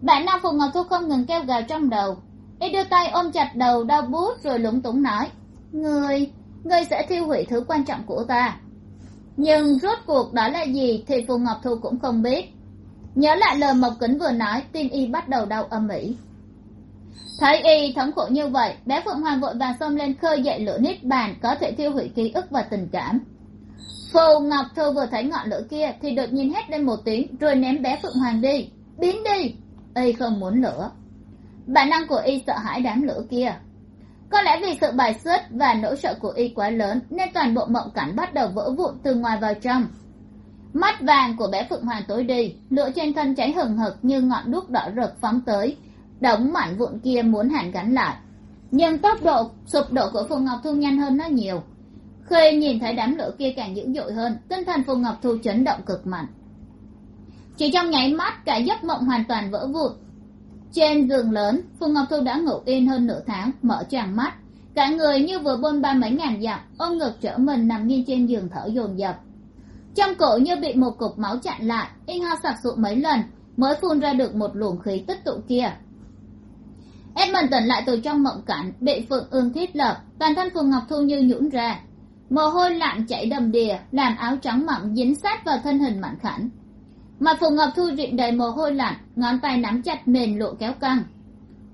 Bạn nam phù ngọc thu không ngừng kêu gào trong đầu. Y đưa tay ôm chặt đầu đau bút rồi lúng túng nói người, người sẽ thiêu hủy thứ quan trọng của ta nhưng rốt cuộc đó là gì thì phù ngọc thu cũng không biết. Nhớ lại lời mộc kính vừa nói, tim y bắt đầu đau âm ỉ. Thấy y thống khổ như vậy, bé phượng hoàng vội vàng xông lên khơi dậy lửa nít bàn có thể thiêu hủy ký ức và tình cảm. Phù ngọc thu vừa thấy ngọn lửa kia thì đột nhiên hét lên một tiếng, rồi ném bé phượng hoàng đi. Biến đi! Y không muốn lửa. Bản năng của y sợ hãi đám lửa kia có lẽ vì sự bài xích và nỗi sợ của y quá lớn, nên toàn bộ mộng cảnh bắt đầu vỡ vụn từ ngoài vào trong. Mắt vàng của bé phượng hoàng tối đi, lửa trên thân cháy hừng hực như ngọn đuốc đỏ rực phóng tới. Đống mảnh vụn kia muốn hàn gắn lại. Nhưng tốc độ, sụp đổ của phù ngọc thu nhanh hơn nó nhiều. Khi nhìn thấy đám lửa kia càng dữ dội hơn, tinh thần phù ngọc thu chấn động cực mạnh. Chỉ trong nháy mắt, cả giấc mộng hoàn toàn vỡ vụn trên giường lớn phù ngọc thu đã ngủ yên hơn nửa tháng, mở tràn mắt. Cả người như vừa bôn ba mấy ngàn dặm, ôm ngực trở mình nằm nghiêng trên giường thở dồn dập. Trong cổ như bị một cục máu chặn lại in ho sặc sụa mấy lần, mới phun ra được một luồng khí tích tụ kia. Edmund tỉnh lại từ trong mộng cảnh, bị phượng ương thiết lập, toàn thân phượng ngọc thu như nhũn ra. Mồ hôi lạnh chảy đầm đìa làm áo trắng mỏng dính sát vào thân hình mạnh khảnh mặt phù ngọc thu rịn đầy mồ hôi lạnh ngón tay nắm chặt mền lộ kéo căng.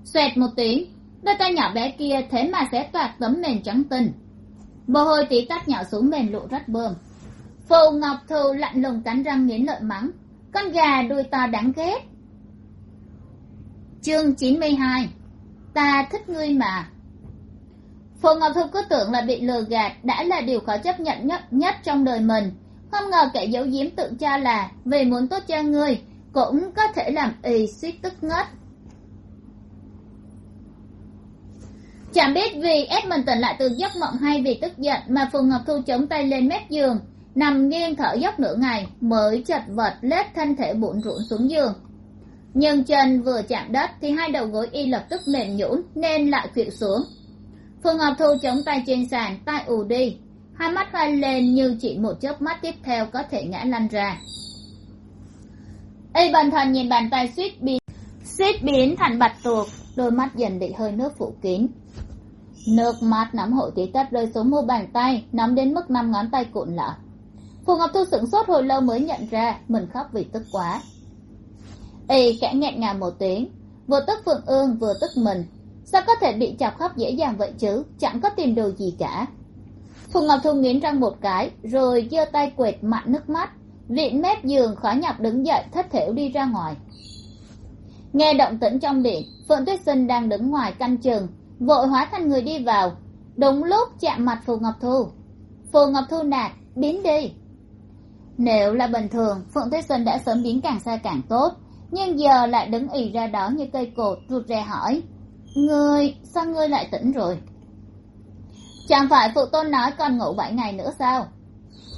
Xoẹt một tiếng đôi tay nhỏ bé kia thế mà sẽ toạc tấm mền trắng tinh. Mồ hôi tí tắt nhỏ xuống mền lộ rách bơm. Phù ngọc thu lạnh lùng cắn răng nghiến lợi mắng con gà đuôi to đáng ghét. Chương chín mươi hai ta thích ngươi mà. Phù ngọc thu cứ tưởng là bị lừa gạt đã là điều khó chấp nhận nhất, nhất trong đời mình không ngờ kẻ giấu giếm tự cho là vì muốn tốt cho ngươi cũng có thể làm ì suýt tức ngất. Chẳng biết vì ép mình tỉnh lại từ giấc mộng hay vì tức giận mà phù ngọc thu chống tay lên mép giường, nằm nghiêng thở dốc nửa ngày mới chật vật lết thân thể bủn rủn xuống giường. Nhưng chân vừa chạm đất thì hai đầu gối y lập tức mềm nhũn nên lại khuỵu xuống. Phù ngọc thu chống tay trên sàn tay ù đi hai mắt hoa lên như chỉ một chớp mắt tiếp theo có thể ngã lăn ra. Y bần thần nhìn bàn tay suýt biến suýt biến thành bạch tuộc. Đôi mắt dần bị hơi nước phủ kín. Nước mắt nắm hội tí tất rơi xuống mu bàn tay, nắm đến mức năm ngón tay cuộn lại. Phù ngọc thu sửng sốt hồi lâu mới nhận ra, mình khóc vì tức quá. Y kẽ nghẹn ngào một tiếng. Vừa tức phượng ương, vừa tức mình. Sao có thể bị chọc khóc dễ dàng vậy chứ? Chẳng có tìm đồ gì cả phù ngọc thu nghiến răng một cái rồi giơ tay quệt mặn nước mắt. Vịn mép giường khó nhọc đứng dậy thất thểu đi ra ngoài. Nghe động tĩnh trong điện phượng tuyết sinh đang đứng ngoài căn chừng vội hóa thành người đi vào. Đúng lúc chạm mặt phù ngọc thu. Phù ngọc thu nạt biến đi. Nếu là bình thường phượng tuyết sinh đã sớm biến càng xa càng tốt nhưng giờ lại đứng ì ra đó như cây cột rụt rè hỏi người, sao ngươi lại tỉnh rồi? Chẳng phải phụ tôn nói còn ngủ bảy ngày nữa sao?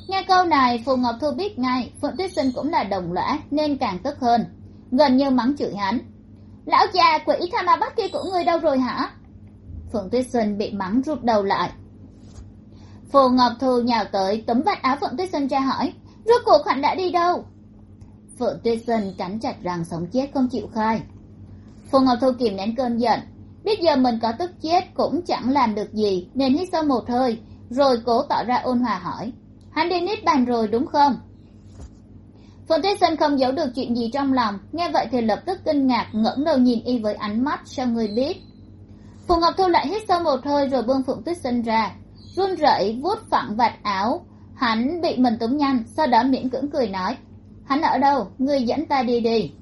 Nghe câu này, phù ngọc thu biết ngay, phượng tuyết sinh cũng là đồng lõa, nên càng tức hơn. Gần như mắng chửi hắn. Lão già, quỷ tha ma bắt kia của ngươi đâu rồi hả? Phượng tuyết sinh bị mắng rụt đầu lại. Phù ngọc thu nhào tới, túm vạt áo phượng tuyết sinh ra hỏi, rốt cuộc hắn đã đi đâu? Phượng tuyết sinh cắn chặt răng sống chết không chịu khai. Phù ngọc thu kìm nén cơn giận biết giờ mình có tức chết cũng chẳng làm được gì, nên hít sâu một hơi, rồi cố tỏ ra ôn hòa hỏi. Hắn đi nít bàn rồi đúng không? Phượng tuyết sơn không giấu được chuyện gì trong lòng, nghe vậy thì lập tức kinh ngạc, ngẩng đầu nhìn y với ánh mắt sao người biết. Phù ngọc thu lại hít sâu một hơi rồi buông phượng tuyết sơn ra. Run rẩy, vuốt phẳng vạt áo, hắn bị mình túm nhanh sau đó miễn cưỡng cười nói, hắn ở đâu? Người dẫn ta đi đi.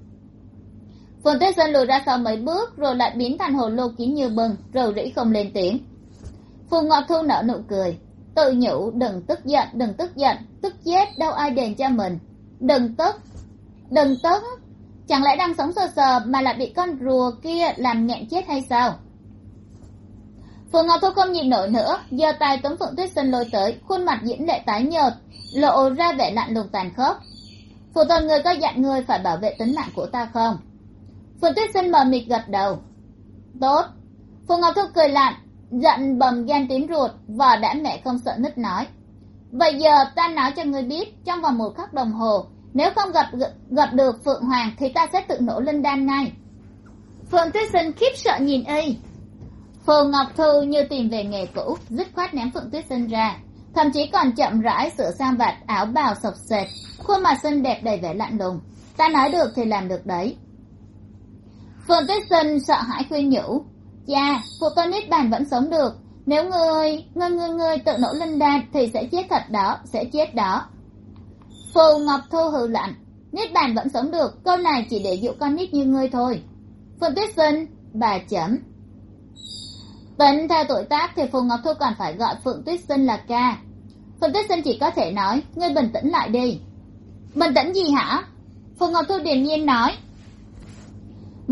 Phùng tuyết Sơn lùi ra sau mấy bước, rồi lại biến thành hồ lô kín như bừng, rầu rĩ không lên tiếng. Phù ngọc thu nở nụ cười. Tự nhủ, đừng tức giận, đừng tức giận, tức chết, đâu ai đền cho mình. Đừng tức đừng tức. Chẳng lẽ đang sống sờ sờ mà lại bị con rùa kia làm nghẹn chết hay sao? Phùng ngọc thu không nhịn nổi nữa, giơ tay tống phượng tuyết Sơn lôi tới, khuôn mặt diễn lệ tái nhợt, lộ ra vẻ lạnh lùng tàn khốc. Phụ toàn người có dặn người phải bảo vệ tính mạng của ta không? Phượng tuyết sinh mờ mịt gật đầu. Tốt. Phượng ngọc thu cười lạnh, giận bầm gan tím ruột và đã mẹ không sợ nứt nói. Vậy giờ ta nói cho ngươi biết, trong vòng một khắc đồng hồ, nếu không gặp gặp được phượng hoàng thì ta sẽ tự nổ linh đan ngay. Phượng tuyết sinh khiếp sợ nhìn y. Phù ngọc thu như tìm về nghề cũ, dứt khoát ném phượng tuyết sinh ra. Thậm chí còn chậm rãi sửa sang vạt áo bào sọc sệt, khuôn mặt xinh đẹp đầy vẻ lạnh lùng. Ta nói được thì làm được đấy phượng tuyết sinh sợ hãi khuyên nhủ. Cha phụ tôn nít bàn vẫn sống được. Nếu ngươi ngươi ngươi ngươi tự nổ linh đan thì sẽ chết thật đó, sẽ chết đó. Phù ngọc thu hừ lạnh. Nít bàn vẫn sống được, câu này chỉ để dụ con nít như ngươi thôi. Phượng tuyết sinh bà chấm. Tính theo tuổi tác thì phù ngọc thu còn phải gọi phượng tuyết sinh là ca. Phượng tuyết sinh chỉ có thể nói, ngươi bình tĩnh lại đi. Bình tĩnh gì hả? Phù ngọc thu điềm nhiên nói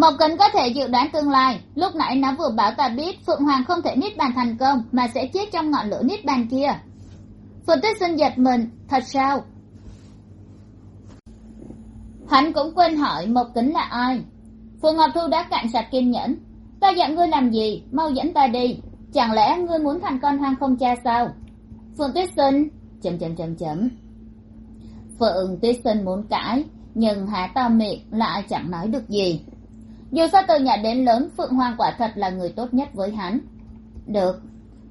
mộc kính có thể dự đoán tương lai. Lúc nãy nó vừa bảo ta biết phượng hoàng không thể niết bàn thành công, mà sẽ chết trong ngọn lửa niết bàn kia. Phượng tuyết sinh giật mình. Thật sao? Hắn cũng quên hỏi mộc kính là ai. Phù ngọc thu đã cạn sạch kiên nhẫn. Ta dặn ngươi làm gì? Mau dẫn ta đi. Chẳng lẽ ngươi muốn thành con hoang không cha sao? Phượng tuyết sinh chấm chấm chấm chấm phượng tuyết sinh muốn cãi, nhưng hạ to miệng, lại chẳng nói được gì dù sao từ nhỏ đến lớn phượng hoàng quả thật là người tốt nhất với hắn. Được.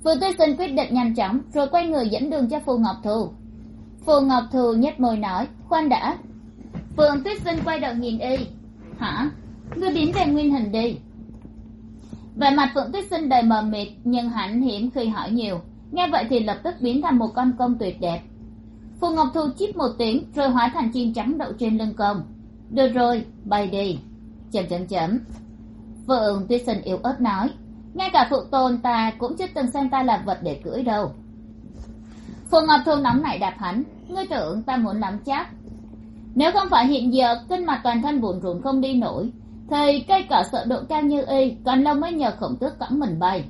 Phượng tuyết sinh quyết định nhanh chóng, rồi quay người dẫn đường cho phù ngọc thù. Phù ngọc thù nhếch môi nói, khoan đã. Phượng tuyết sinh quay đầu nhìn y. Hả? Ngươi biến về nguyên hình đi. Vẻ mặt phượng tuyết sinh đầy mờ mịt, nhưng hãnh hiểm khi hỏi nhiều. Nghe vậy thì lập tức biến thành một con công tuyệt đẹp. Phù ngọc thu chip một tiếng, rồi hóa thành chim trắng đậu trên lưng công. Được rồi, bay đi chấm chấm chấm phượng tuyết sinh yếu ớt nói, ngay cả phụ tôn ta cũng chưa từng xem ta là vật để cưỡi đâu. Phù ngọc thu nóng nảy đạp hắn, ngươi tưởng ta muốn nắm chắc. Nếu không phải hiện giờ, kinh mạch toàn thân bùn rùn không đi nổi, thì cây cỏ sợ độ cao như y, còn lâu mới nhờ khổng tước cõng mình bay.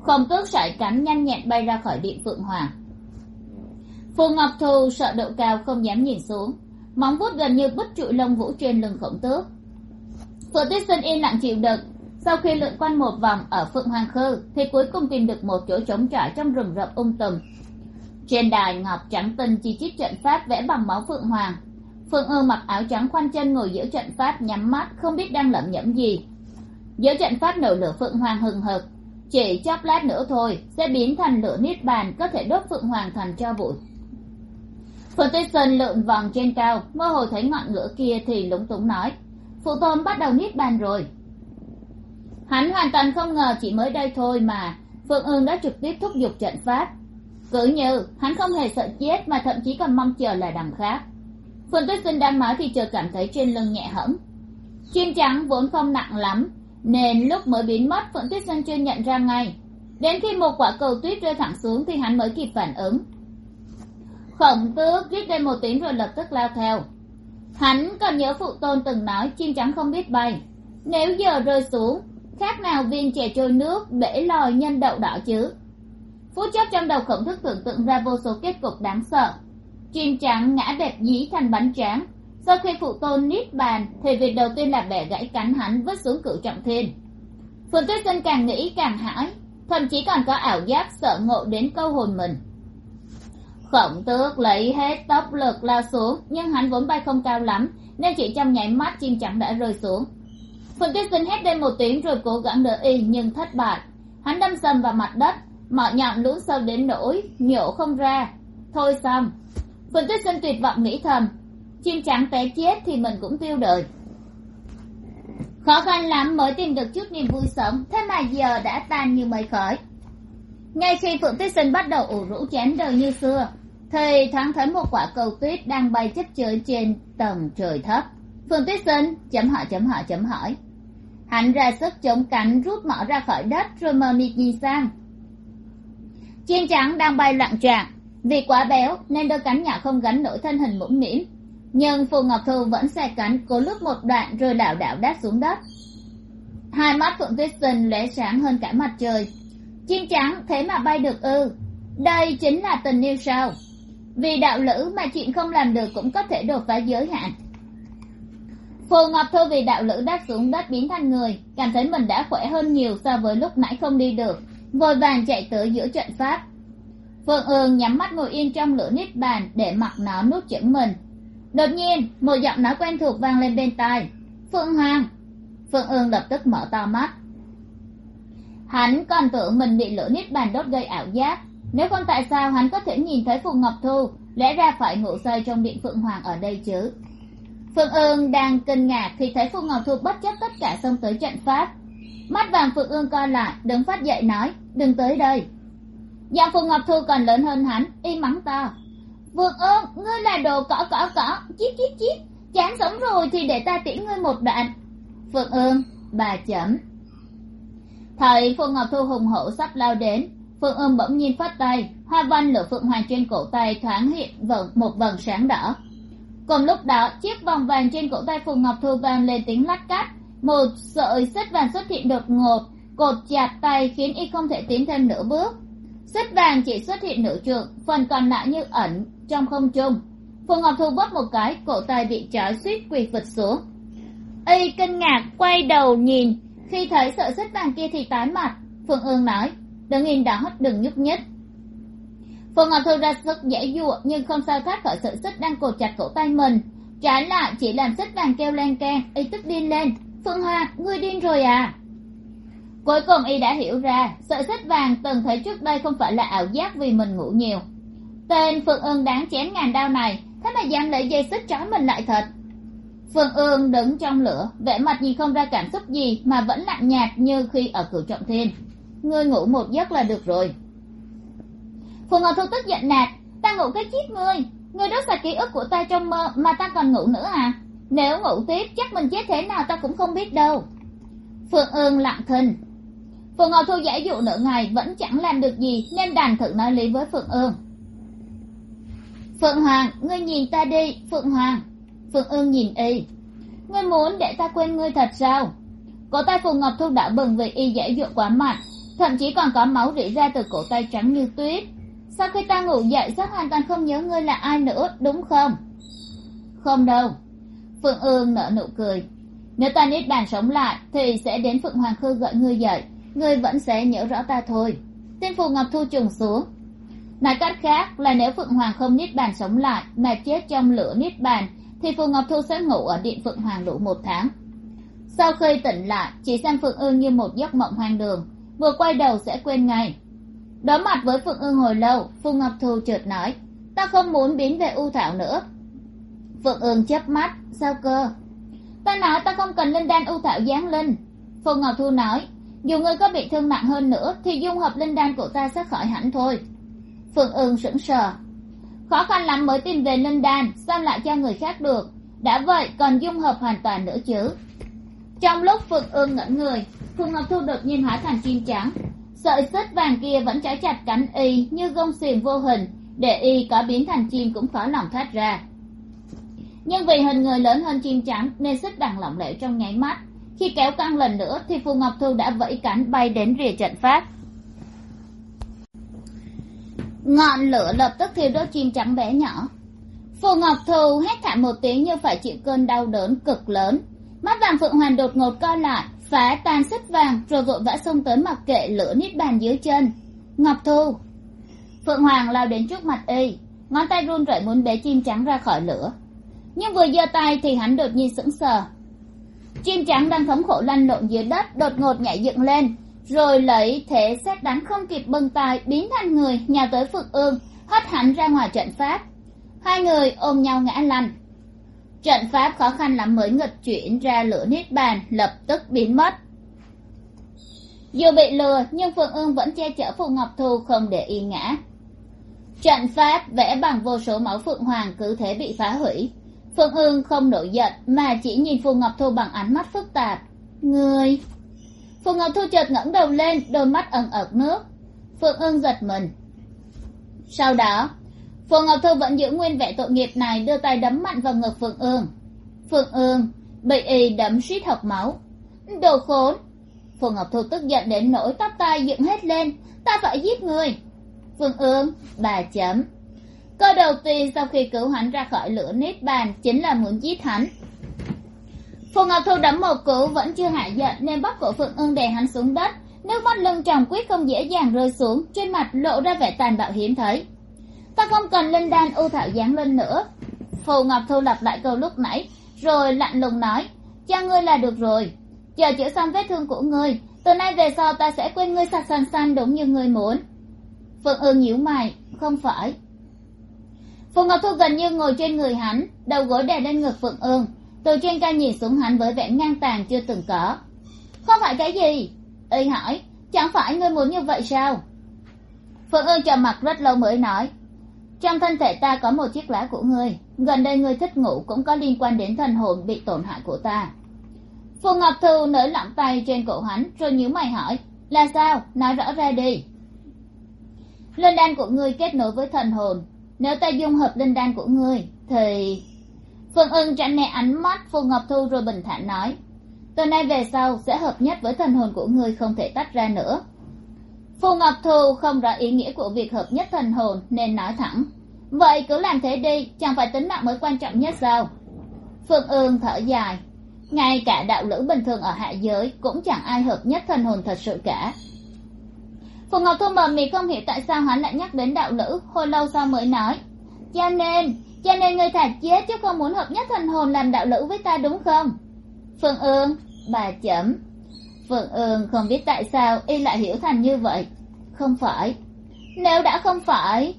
Khổng tước sải cánh nhanh nhẹn bay ra khỏi điện phượng hoàng. Phù ngọc thù sợ độ cao không dám nhìn xuống, móng vuốt gần như bứt trụi lông vũ trên lưng khổng tước phượng tuyết sinh yên lặng chịu đựng. Sau khi lượn quanh một vòng ở phượng hoàng khư, thì cuối cùng tìm được một chỗ trống trải trong rừng rậm ung tùm. Trên đài ngọc trắng tinh chi chít trận pháp vẽ bằng máu phượng hoàng. Phượng ương mặc áo trắng khoanh chân ngồi giữa trận pháp nhắm mắt, không biết đang lẩm nhẩm gì. Giữa trận pháp nổ lửa phượng hoàng hừng hực. Chỉ chốc lát nữa thôi, sẽ biến thành lửa niết bàn, có thể đốt phượng hoàng thành cho bụi. Phượng tây sơn lượn vòng trên cao, mơ hồ thấy ngọn lửa kia thì lúng túng nói phụ tôn bắt đầu niết bàn rồi. Hắn hoàn toàn không ngờ chỉ mới đây thôi mà phượng ương đã trực tiếp thúc giục trận pháp. Cứ như hắn không hề sợ chết mà thậm chí còn mong chờ là đằng khác. Phượng tuyết sinh đang nói thì chợt cảm thấy trên lưng nhẹ hẫng. Chim trắng vốn không nặng lắm, nên lúc mới biến mất, phượng tuyết sinh chưa nhận ra ngay. Đến khi một quả cầu tuyết rơi thẳng xuống thì hắn mới kịp phản ứng. Khổng tước rít lên một tiếng rồi lập tức lao theo hắn còn nhớ phụ tôn từng nói chim trắng không biết bay. Nếu giờ rơi xuống, khác nào viên chè trôi nước bể lòi nhân đậu đỏ chứ? Phút chốc trong đầu khổng thức tưởng tượng ra vô số kết cục đáng sợ. Chim trắng ngã đẹp dí thành bánh tráng. Sau khi phụ tôn nít bàn, thì việc đầu tiên là bẻ gãy cánh hắn vứt xuống cửu trọng thiên. Phượng tuyết sinh càng nghĩ càng hãi, thậm chí còn có ảo giác sợ ngộ đến câu hồn mình khổng tước lấy hết tốc lực lao xuống, nhưng hắn vốn bay không cao lắm, nên chỉ trong nháy mắt chim trắng đã rơi xuống. Phượng tuyết sinh hét lên một tiếng rồi cố gắng đỡ y, nhưng thất bại. Hắn đâm sầm vào mặt đất mỏ nhọn lún sâu đến nỗi nhổ không ra. Thôi xong. Phượng tuyết sinh tuyệt vọng nghĩ thầm, chim trắng té chết thì mình cũng tiêu đời. Khó khăn lắm mới tìm được chút niềm vui sống, thế mà giờ đã tan như mây khói. Ngay khi phượng tuyết sinh bắt đầu ủ rũ chán đời như xưa thì thoáng thấy một quả cầu tuyết đang bay chấp chới trên tầng trời thấp. Phương tuyết sinh chấm hỏi chấm hỏi chấm hỏi. Hắn ra sức chống cánh, rút mỏ ra khỏi đất, rồi mờ mịt nhìn sang. Chiên trắng đang bay loạn trạng. Vì quá béo, nên đôi cánh nhỏ không gắn nổi thân hình mũm mĩm. Nhưng phù ngọc thu vẫn xe cánh, cố lướt một đoạn rồi lảo đảo đáp xuống đất. Hai mắt phượng tuyết sinh lóe sáng hơn cả mặt trời. Chiên trắng thế mà bay được ư? Đây chính là tình yêu sao? Vì đạo lữ mà chuyện không làm được cũng có thể đột phá giới hạn. Phù ngọc thu vì đạo lữ đáp xuống đất biến thành người, cảm thấy mình đã khỏe hơn nhiều so với lúc nãy không đi được, vội vàng chạy tới giữa trận pháp. Phượng ương nhắm mắt ngồi yên trong lửa nít bàn để mặc nó nuốt chửng mình. Đột nhiên, một giọng nói quen thuộc vang lên bên tai. Phượng hoàng! Phượng ương lập tức mở to mắt. Hắn còn tưởng mình bị lửa nít bàn đốt gây ảo giác nếu không tại sao hắn có thể nhìn thấy phù ngọc thu, lẽ ra phải ngủ say trong điện phượng hoàng ở đây chứ? Phượng ương đang kinh ngạc thì thấy phù ngọc thu bất chấp tất cả xông tới trận pháp. Mắt vàng phượng ương co lại, đứng phát dậy nói, đừng tới đây. Giọng phù ngọc thu còn lớn hơn hắn, y mắng to, phượng ương, ngươi là đồ cỏ cỏ cỏ, chít chít chít, chán sống rồi thì để ta tiễn ngươi một đoạn. Phượng ương, bà chấm. Thầy phù ngọc thu hùng hổ sắp lao đến phượng ương bỗng nhiên phát tay, hoa văn lửa phượng hoàng trên cổ tay thoáng hiện vầng, một vầng sáng đỏ. Cùng lúc đó, chiếc vòng vàng trên cổ tay phù ngọc thu vang lên tiếng lát cắt một sợi xích vàng xuất hiện đột ngột, cột chặt tay khiến y không thể tiến thêm nửa bước. Xích vàng chỉ xuất hiện nửa trượng, phần còn lại như ẩn trong không trung. Phù ngọc thu bóp một cái, cổ tay bị trói suýt quỳ phịch xuống. Y kinh ngạc quay đầu nhìn, khi thấy sợi xích vàng kia thì tái mặt. Phương ương nói đứng nhìn đó đừng nhúc nhích. Phù ngọc thu ra sức dễ dụa, nhưng không sao thoát khỏi sợi xích đang cột chặt cổ tay mình. Trái lại, chỉ làm xích vàng kêu len keng y tức điên lên. Phương hoa, ngươi điên rồi à? Cuối cùng y đã hiểu ra sợi xích vàng từng thấy trước đây không phải là ảo giác vì mình ngủ nhiều. Tên phương ương đáng chém ngàn đau này, thế mà dám lấy dây xích trói mình lại thật. Phương ương đứng trong lửa, vẻ mặt nhìn không ra cảm xúc gì mà vẫn lạnh nhạt như khi ở cửu trọng thiên ngươi ngủ một giấc là được rồi. Phù ngọc thu tức giận nạt, ta ngủ cái chết ngươi. Ngươi đốt sạch ký ức của ta trong mơ, mà ta còn ngủ nữa à? Nếu ngủ tiếp, chắc mình chết thế nào ta cũng không biết đâu. Phượng ương lặng thinh. Phù ngọc thu giải dụ nửa ngày, vẫn chẳng làm được gì, nên đành thử nói lý với phượng ương. Phượng hoàng, ngươi nhìn ta đi, phượng hoàng. Phượng ương nhìn y. Ngươi muốn để ta quên ngươi thật sao? Cổ tay phù ngọc thu đã bừng vì y giải dụ quá mạnh thậm chí còn có máu rỉ ra từ cổ tay trắng như tuyết. Sau khi ta ngủ dậy sắp hoàn toàn không nhớ ngươi là ai nữa, đúng không? Không đâu. Phượng ương nở nụ cười. Nếu ta niết bàn sống lại, thì sẽ đến phượng hoàng khư gọi ngươi dậy. Ngươi vẫn sẽ nhớ rõ ta thôi. Tên phù ngọc thu trùng xuống. Nói cách khác, là nếu phượng hoàng không niết bàn sống lại, mà chết trong lửa niết bàn, thì phù ngọc thu sẽ ngủ ở điện phượng hoàng đủ một tháng. Sau khi tỉnh lại, chỉ xem phượng ương như một giấc mộng hoang đường vừa quay đầu sẽ quên ngay. Đối mặt với phượng ương hồi lâu phù ngọc thu chợt nói, ta không muốn biến về u thảo nữa. Phượng ương chớp mắt, sao cơ? Ta nói ta không cần linh đan u thảo giáng linh. Phù ngọc thu nói, dù ngươi có bị thương nặng hơn nữa, thì dung hợp linh đan của ta sẽ khỏi hẳn thôi. Phượng ương sững sờ, khó khăn lắm mới tìm về linh đan, sao lại cho người khác được? Đã vậy còn dung hợp hoàn toàn nữa chứ. Trong lúc phượng ương ngẩn người phù ngọc thu đột nhiên hóa thành chim trắng. Sợi xích vàng kia vẫn trói chặt cánh y như gông xiềng vô hình, để y có biến thành chim cũng khó lòng thoát ra. Nhưng vì hình người lớn hơn chim trắng nên xích đằng lỏng lẻo trong nháy mắt. Khi kéo căng lần nữa thì phù ngọc thu đã vẫy cánh bay đến rìa trận pháp. Ngọn lửa lập tức thiêu đốt chim trắng bé nhỏ. Phù ngọc thu hét thảm một tiếng như phải chịu cơn đau đớn cực lớn. Mắt vàng phượng Hoàng đột ngột co lại phá tan xích vàng rồi vội vã xông tới mặc kệ lửa nít bàn dưới chân. Ngọc thu. Phượng hoàng lao đến trước mặt y, ngón tay run rẩy muốn bế chim trắng ra khỏi lửa. Nhưng vừa giơ tay thì hắn đột nhiên sững sờ. Chim trắng đang thống khổ lăn lộn dưới đất, đột ngột nhảy dựng lên, rồi lấy thế xét đánh không kịp bưng tay biến thành người nhào tới phượng ương, hất hắn ra ngoài trận pháp. Hai người ôm nhau ngã lăn trận pháp khó khăn lắm mới nghịch chuyển ra lửa niết bàn, lập tức biến mất. Dù bị lừa, nhưng phượng ương vẫn che chở phù ngọc thu không để y ngã. Trận pháp vẽ bằng vô số máu phượng hoàng cứ thế bị phá hủy. Phượng ương không nổi giận, mà chỉ nhìn phù ngọc thu bằng ánh mắt phức tạp. Người! Phù ngọc thu chợt ngẩng đầu lên, đôi mắt ẩn ẩn nước. Phượng ương giật mình. Sau đó phù ngọc thu vẫn giữ nguyên vẻ tội nghiệp này, đưa tay đấm mạnh vào ngực phượng ương. Phượng ương bị y đấm suýt hộc máu. Đồ khốn! Phù ngọc thu tức giận đến nỗi tóc tai dựng hết lên. Ta phải giết người! Phượng ương, bà chấm. Câu đầu tiên sau khi cứu hắn ra khỏi lửa nếp bàn chính là muốn giết hắn. Phù ngọc thu đấm một cú vẫn chưa hạ giận nên bắt cổ phượng ương đè hắn xuống đất. Nước mắt lưng tròng quyết không dễ dàng rơi xuống, trên mặt lộ ra vẻ tàn bạo hiếm thấy ta không cần linh đan ưu thảo giáng lên nữa. Phù ngọc thu lặp lại câu lúc nãy, rồi lạnh lùng nói cho ngươi là được rồi. Chờ chữa xong vết thương của ngươi, từ nay về sau ta sẽ quên ngươi sạch sành xanh đúng như ngươi muốn. Phượng ương nhíu mày, không phải. Phù ngọc thu gần như ngồi trên người hắn, đầu gối đè lên ngực phượng ương. Từ trên cao nhìn xuống hắn với vẻ ngang tàn chưa từng có. Không phải cái gì? Y hỏi. Chẳng phải ngươi muốn như vậy sao? Phượng ương trầm mặt rất lâu mới nói trong thân thể ta có một chiếc lá của ngươi. Gần đây ngươi thích ngủ cũng có liên quan đến thần hồn bị tổn hại của ta. Phù ngọc thu nới lỏng tay trên cổ hắn, rồi nhíu mày hỏi, là sao? Nói rõ ra đi. Linh đan của ngươi kết nối với thần hồn. Nếu ta dung hợp linh đan của ngươi, thì phương ưng tránh né ánh mắt phù ngọc thu rồi bình thản nói, từ nay về sau sẽ hợp nhất với thần hồn của ngươi không thể tách ra nữa phù ngọc thu không rõ ý nghĩa của việc hợp nhất thần hồn, nên nói thẳng. Vậy cứ làm thế đi, chẳng phải tính mạng mới quan trọng nhất sao? Phương ương thở dài. Ngay cả đạo lữ bình thường ở hạ giới cũng chẳng ai hợp nhất thần hồn thật sự cả. Phù ngọc thu mờ mịt không hiểu tại sao hắn lại nhắc đến đạo lữ, hồi lâu sau mới nói. Cho nên cho nên người thà chết chứ không muốn hợp nhất thần hồn làm đạo lữ với ta đúng không? Phương ương, bà chấm phượng ương không biết tại sao y lại hiểu thành như vậy. Không phải. Nếu đã không phải,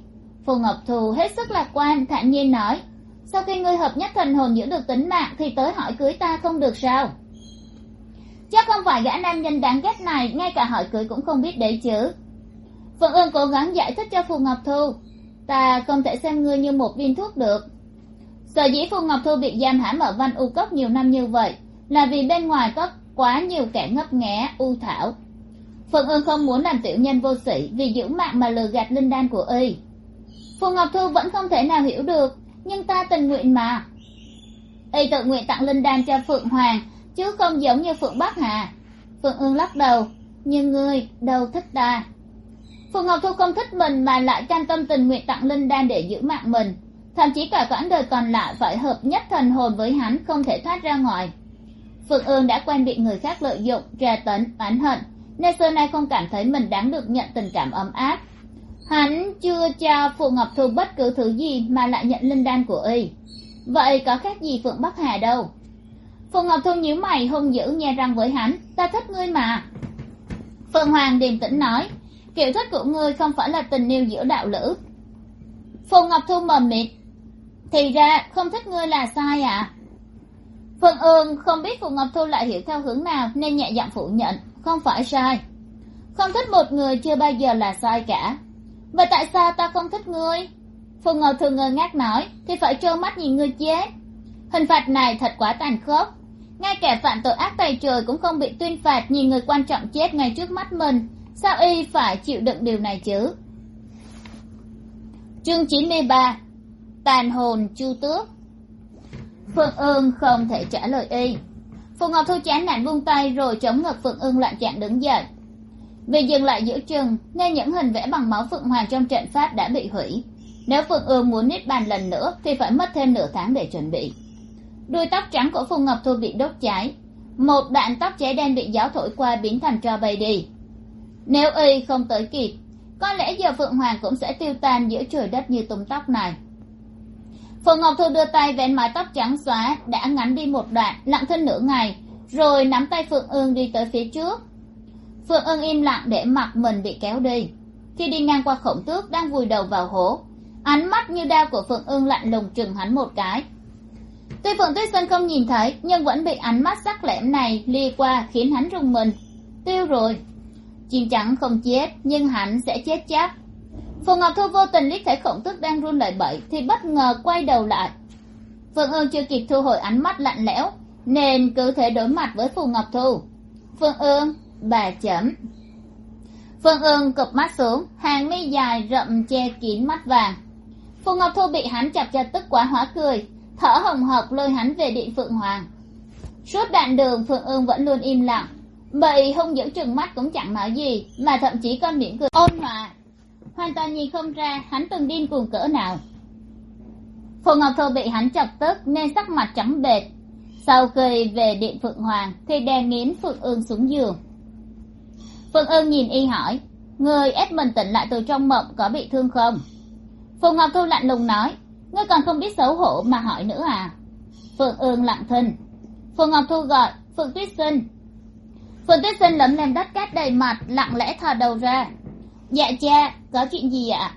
phù ngọc thù hết sức lạc quan, thản nhiên nói, sau khi ngươi hợp nhất thần hồn giữ được tính mạng thì tới hỏi cưới ta không được sao? Chắc không phải gã nam nhân đáng ghét này, ngay cả hỏi cưới cũng không biết đấy chứ. Phượng ương cố gắng giải thích cho phù ngọc thu ta không thể xem ngươi như một viên thuốc được. Sở dĩ phù ngọc thu bị giam hãm ở văn u cốc nhiều năm như vậy là vì bên ngoài có quá nhiều kẻ ngấp nghé, u thảo. Phượng ương không muốn làm tiểu nhân vô sĩ vì giữ mạng mà lừa gạt linh đan của y. Phù ngọc thu vẫn không thể nào hiểu được, nhưng ta tình nguyện mà. Y tự nguyện tặng linh đan cho phượng hoàng, chứ không giống như phượng bắc hà. Phượng ương lắc đầu, nhưng ngươi, đâu thích ta? Phượng ngọc thu không thích mình mà lại cam tâm tình nguyện tặng linh đan để giữ mạng mình. Thậm chí cả quãng đời còn lại phải hợp nhất thần hồn với hắn, không thể thoát ra ngoài phượng ương đã quen bị người khác lợi dụng, tra tấn, oán hận, nên xưa nay không cảm thấy mình đáng được nhận tình cảm ấm áp. Hắn chưa cho phượng ngọc thu bất cứ thứ gì mà lại nhận linh đan của y. Vậy có khác gì phượng bắc hà đâu. Phượng ngọc thu nhíu mày hung dữ nghe răng với hắn, ta thích ngươi mà. Phượng hoàng điềm tĩnh nói, kiểu thích của ngươi không phải là tình yêu giữa đạo lữ. Phượng ngọc thu mờ mịt, thì ra không thích ngươi là sai à phương ương không biết phù ngọc thu lại hiểu theo hướng nào nên nhẹ giọng phủ nhận, không phải sai. Không thích một người chưa bao giờ là sai cả. Vậy tại sao ta không thích ngươi? Phù ngọc thu ngơ ngác nói, thì phải trơ mắt nhìn ngươi chết hình phạt này thật quá tàn khốc. Ngay kẻ phạm tội ác tày trời cũng không bị tuyên phạt nhìn người quan trọng chết ngay trước mắt mình. Sao y phải chịu đựng điều này chứ? Chương chín mươi ba, tàn hồn chu tước phượng ương không thể trả lời y. Phù ngọc thu chán nản buông tay rồi chống ngực phượng ương loạn trạng đứng dậy. Vì dừng lại giữa chừng, nên những hình vẽ bằng máu phượng hoàng trong trận pháp đã bị hủy. Nếu phượng ương muốn nít bàn lần nữa, thì phải mất thêm nửa tháng để chuẩn bị. Đuôi tóc trắng của phù ngọc thu bị đốt cháy. Một đoạn tóc cháy đen bị gió thổi qua biến thành tro bay đi. Nếu y không tới kịp, có lẽ giờ phượng hoàng cũng sẽ tiêu tan giữa trời đất như tùng tóc này phù ngọc thu đưa tay vén mái tóc trắng xóa, đã ngắn đi một đoạn, lặng thinh nửa ngày, rồi nắm tay phượng ương đi tới phía trước. Phượng ương im lặng để mặc mình bị kéo đi. Khi đi ngang qua khổng tước đang vùi đầu vào hố, ánh mắt như đao của phượng ương lạnh lùng chừng hắn một cái. Tuy phượng tuyết sơn không nhìn thấy, nhưng vẫn bị ánh mắt sắc lẻm này lia qua khiến hắn rùng mình. Tiêu rồi. Chim trắng không chết, nhưng hắn sẽ chết chắc phù ngọc thu vô tình liếc thấy khổng tước đang run lẩy bẩy, thì bất ngờ quay đầu lại. Phượng ương chưa kịp thu hồi ánh mắt lạnh lẽo, nên cứ thế đối mặt với phù ngọc thu. Phương ương, bà chấm. Phương ương cụp mắt xuống, hàng mi dài rậm che kín mắt vàng. Phù ngọc thu bị hắn chọc cho tức quá hóa cười, thở hồng hộc lôi hắn về điện phượng hoàng. Suốt đoạn đường, phượng ương vẫn luôn im lặng. Bậy hung dữ trừng mắt cũng chẳng nói gì, mà thậm chí con miệng cười ôn hòa hoàn toàn nhìn không ra hắn từng điên cuồng cỡ nào. Phù ngọc thu bị hắn chọc tức nên sắc mặt trắng bệch. Sau khi về điện phượng hoàng thì đè nghiến phượng ương xuống giường. Phượng ương nhìn y hỏi, người ép mình tỉnh lại từ trong mộng có bị thương không? Phù ngọc thu lạnh lùng nói, ngươi còn không biết xấu hổ mà hỏi nữa à? Phượng ương lặng thinh. Phù ngọc thu gọi, phượng tuyết sinh. Phượng tuyết sinh lấm lem đất cát đầy mặt, lặng lẽ thò đầu ra dạ cha, có chuyện gì ạ?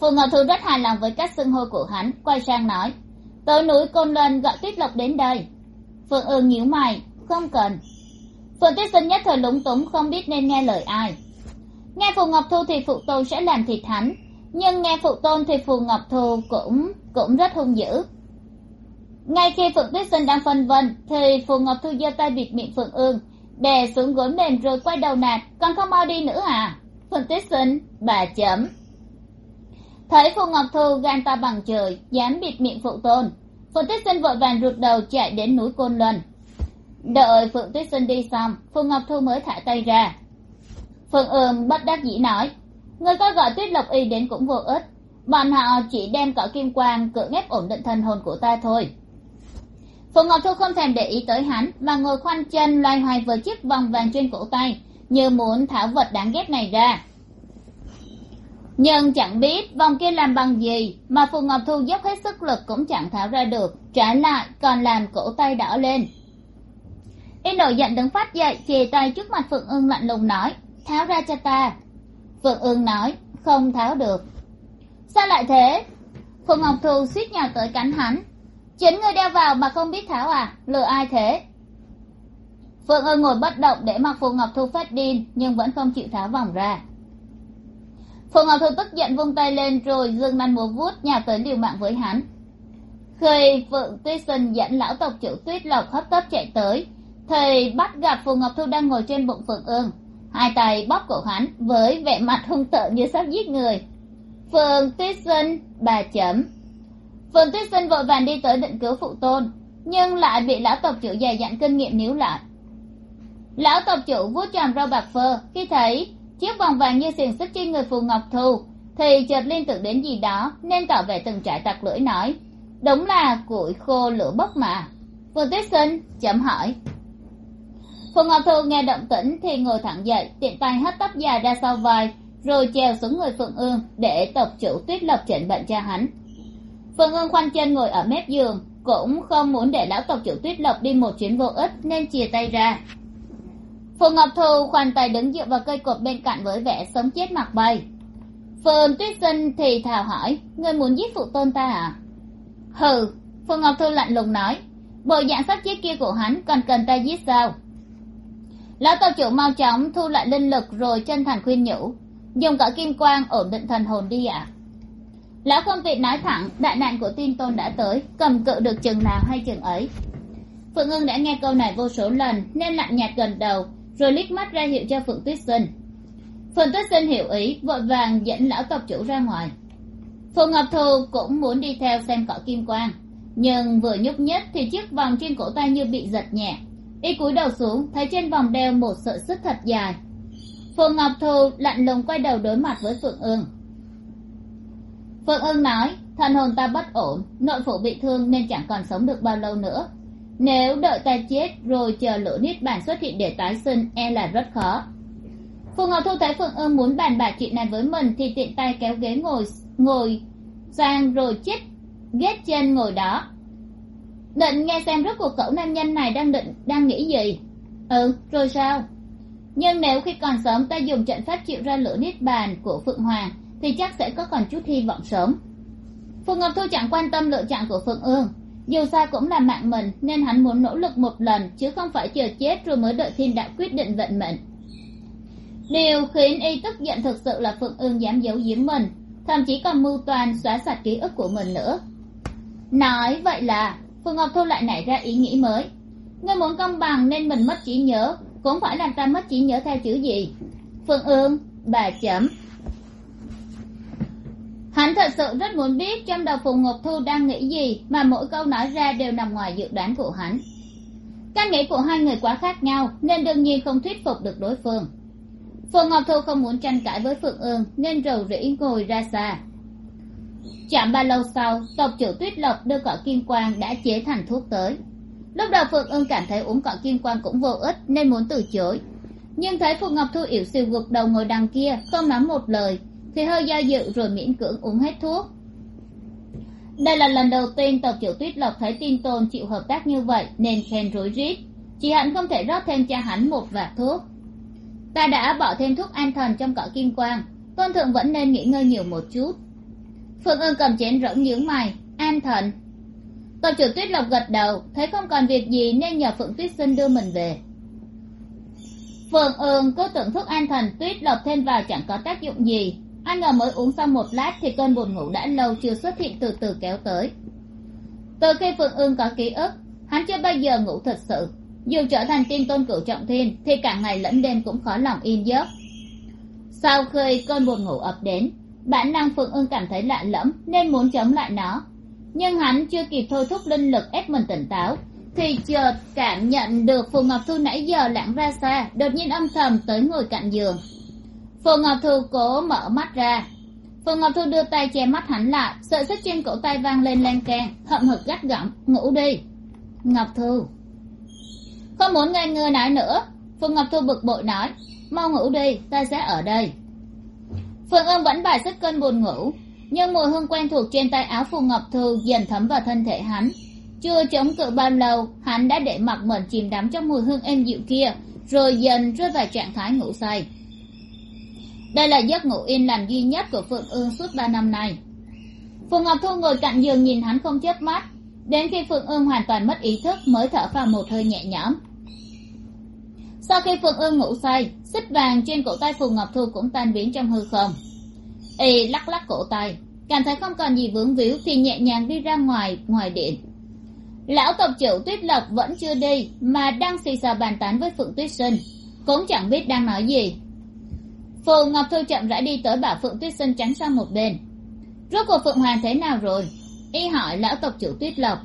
Phù ngọc thu rất hài lòng với cách xưng hô của hắn, quay sang nói tới núi côn luân gọi tuyết lộc đến đây. Phượng ương nhíu mày, không cần. Phượng tuyết sinh nhất thời lúng túng, không biết nên nghe lời ai. Nghe phù ngọc thu thì phụ tôn sẽ làm thịt hắn, nhưng nghe phụ tôn thì phù ngọc thu cũng cũng rất hung dữ. Ngay khi phượng tuyết sinh đang phân vân, thì phù ngọc thu giơ tay bịt miệng phượng ương, đè xuống gối mềm rồi quay đầu nạt còn không mau đi nữa à? Phượng tuyết sinh bà chấm. Thấy phù ngọc thu gan ta bằng trời, dám bịt miệng phụ tôn phượng tuyết sinh vội vàng rụt đầu chạy đến núi côn luân. Đợi phượng tuyết sinh đi xong phù ngọc thu mới thả tay ra. Phượng ương bất đắc dĩ nói, người có gọi tuyết lộc y đến cũng vô ích. Bọn họ chỉ đem cỏ kim quang cưỡng ép ổn định thân hồn của ta thôi. Phù ngọc thu không thèm để ý tới hắn mà ngồi khoanh chân loay hoay với chiếc vòng vàng trên cổ tay như muốn tháo vật đáng ghét này ra. Nhưng chẳng biết vòng kia làm bằng gì, mà phù ngọc thu dốc hết sức lực cũng chẳng tháo ra được trái lại, còn làm cổ tay đỏ lên. Y nổi giận đứng phát dậy chìa tay trước mặt phượng ương lạnh lùng nói, tháo ra cho ta. Phượng ương nói, không tháo được. Sao lại thế? Phù ngọc thu suýt nhào tới cắn hắn. Chính người đeo vào mà không biết tháo à? Lừa ai thế? Phượng ơi ngồi bất động để mặc phù ngọc thu phát điên, nhưng vẫn không chịu tháo vòng ra. Phù ngọc thu tức giận vung tay lên rồi dương nanh múa vuốt nhào tới liều mạng với hắn. Khi phượng tuyết sinh dẫn lão tộc chủ tuyết lộc hấp tấp chạy tới. Thì bắt gặp phù ngọc thu đang ngồi trên bụng phượng ương. Hai tay bóp cổ hắn với vẻ mặt hung tợn như sắp giết người. Phượng tuyết sinh bà chấm. Phượng tuyết sinh vội vàng đi tới định cứu phụ tôn, nhưng lại bị lão tộc chủ dày dặn kinh nghiệm níu lại lão tộc chủ vuốt tròn rau bạc phơ, khi thấy chiếc vòng vàng như xiềng xích trên người phù ngọc thu thì chợt liên tưởng đến gì đó nên tỏ vẻ từng trải tặc lưỡi nói, đúng là củi khô lửa bốc mà. Phượng tuyết sinh chấm hỏi. Phù ngọc thu nghe động tĩnh thì ngồi thẳng dậy, tiện tay hất tóc dài ra sau vai, rồi trèo xuống người phượng ương để tộc chủ tuyết lập chẩn bệnh cho hắn. Phượng ương khoanh chân ngồi ở mép giường, cũng không muốn để lão tộc chủ tuyết lộc đi một chuyến vô ích nên chia tay ra phù ngọc thu khoanh tay đứng dựa vào cây cột bên cạnh với vẻ sống chết mặc bay. Phượng tuyết sinh thì thào hỏi người muốn giết phụ tôn ta à? Hừ, phù ngọc thu lạnh lùng nói, bộ dạng sắp chết kia của hắn còn cần ta giết sao? Lão tàu chủ mau chóng thu lại linh lực rồi chân thành khuyên nhủ, dùng cả kim quang ổn định thần hồn đi ạ. Lão không vị nói thẳng, đại nạn của tin tôn đã tới, cầm cự được chừng nào hay chừng ấy. Phượng ưng đã nghe câu này vô số lần, nên lạnh nhạt gần đầu rồi liếc mắt ra hiệu cho phượng tuyết sinh phượng tuyết sinh hiểu ý, vội vàng dẫn lão tộc chủ ra ngoài. Phù ngọc thù cũng muốn đi theo xem cỏ kim quang, nhưng vừa nhúc nhích thì chiếc vòng trên cổ tay như bị giật nhẹ. Y cúi đầu xuống, thấy trên vòng đeo một sợi xích thật dài. Phù ngọc thù lạnh lùng quay đầu đối mặt với phượng ương phượng ương nói thần hồn ta bất ổn, nội phụ bị thương nên chẳng còn sống được bao lâu nữa nếu đợi ta chết rồi chờ lửa niết bàn xuất hiện để tái sinh e là rất khó. Phù ngọc thu thấy phượng ương muốn bàn bạc chuyện này với mình thì tiện tay kéo ghế ngồi ngồi sang rồi chết, ghét chân ngồi đó. Định nghe xem rốt cuộc cậu nam nhân này đang định, đang nghĩ gì? Ừ rồi sao? Nhưng nếu khi còn sớm ta dùng trận pháp chịu ra lửa niết bàn của phượng hoàng, thì chắc sẽ có còn chút hy vọng sớm. Phượng ngọc thu chẳng quan tâm lựa chọn của phượng ương dù sao cũng là mạng mình, nên hắn muốn nỗ lực một lần, chứ không phải chờ chết rồi mới đợi thiên đạo quyết định vận mệnh. Điều khiến y tức giận thực sự là phượng ương dám giấu giếm mình, thậm chí còn mưu toàn xóa sạch ký ức của mình nữa. Nói vậy là phượng ngọc thu lại nảy ra ý nghĩ mới. Ngươi muốn công bằng nên mình mất trí nhớ, cũng phải làm ta mất trí nhớ theo chữ gì? Phương ương, bà chấm hắn thật sự rất muốn biết trong đầu phùng ngọc thu đang nghĩ gì mà mỗi câu nói ra đều nằm ngoài dự đoán của hắn. Cách nghĩ của hai người quá khác nhau nên đương nhiên không thuyết phục được đối phương. Phùng ngọc thu không muốn tranh cãi với phượng ương nên rầu rĩ ngồi ra xa. Chạm ba lâu sau, tộc chủ tuyết lộc đưa cỏ kim quang đã chế thành thuốc tới. Lúc đầu phượng ương cảm thấy uống cỏ kim quang cũng vô ích nên muốn từ chối. Nhưng thấy phùng ngọc thu yểu xìu gục đầu ngồi đằng kia, không nói một lời thì hơi do dự rồi miễn cưỡng uống hết thuốc. Đây là lần đầu tiên tộc tiểu tuyết lộc thấy tin tôn chịu hợp tác như vậy, nên khen rối rít. Chị hạnh không thể rót thêm cho hắn một vạt thuốc. Ta đã bỏ thêm thuốc an thần trong cỏ kim quang. Tôn thượng vẫn nên nghỉ ngơi nhiều một chút. Phượng ương cầm chén rỗng nhướng mày. An thần. Tộc trưởng tuyết lộc gật đầu. Thấy không còn việc gì nên nhờ phượng tuyết sinh đưa mình về. Phượng ương cứ tưởng thuốc an thần tuyết lộc thêm vào chẳng có tác dụng gì ai ngờ mới uống xong một lát thì cơn buồn ngủ đã lâu chưa xuất hiện từ từ kéo tới. Từ khi phượng ương có ký ức. Hắn chưa bao giờ ngủ thật sự. Dù trở thành tiên tôn cửu trọng thiên, thì cả ngày lẫn đêm cũng khó lòng yên giấc. Sau khi cơn buồn ngủ ập đến, bản năng phượng ương cảm thấy lạ lẫm nên muốn chống lại nó. Nhưng hắn chưa kịp thôi thúc linh lực ép mình tỉnh táo, thì chợt cảm nhận được phù ngọc thu nãy giờ lãng ra xa, đột nhiên âm thầm tới ngồi cạnh giường phù ngọc thu cố mở mắt ra. Phù ngọc thu đưa tay che mắt hắn lại, sợi xích trên cổ tay vang lên len can hậm hực gắt gỏng, ngủ đi. Ngọc thu không muốn nghe ngươi nói nữa. Phù ngọc thu bực bội nói, mau ngủ đi, ta sẽ ở đây. Phượng ương vẫn bài xích cơn buồn ngủ, nhưng mùi hương quen thuộc trên tay áo phù ngọc thư dần thấm vào thân thể hắn. Chưa chống cự bao lâu, hắn đã để mặc mình chìm đắm trong mùi hương êm dịu kia, rồi dần rơi vào trạng thái ngủ say đây là giấc ngủ yên lành duy nhất của phượng ương suốt ba năm nay. Phù ngọc thu ngồi cạnh giường nhìn hắn không chớp mắt. Đến khi phượng ương hoàn toàn mất ý thức, mới thở vào một hơi nhẹ nhõm. Sau khi phượng ương ngủ say, xích vàng trên cổ tay phù ngọc thu cũng tan biến trong hư không. Y lắc lắc cổ tay, cảm thấy không còn gì vướng víu thì nhẹ nhàng đi ra ngoài ngoài điện. Lão tộc chủ tuyết lộc vẫn chưa đi, mà đang xì xào bàn tán với phượng tuyết sinh. Cũng chẳng biết đang nói gì phù ngọc thu chậm rãi đi tới bảo phượng tuyết sinh tránh sang một bên. Rốt cuộc phượng hoàng thế nào rồi? Y hỏi lão tộc chủ tuyết lộc.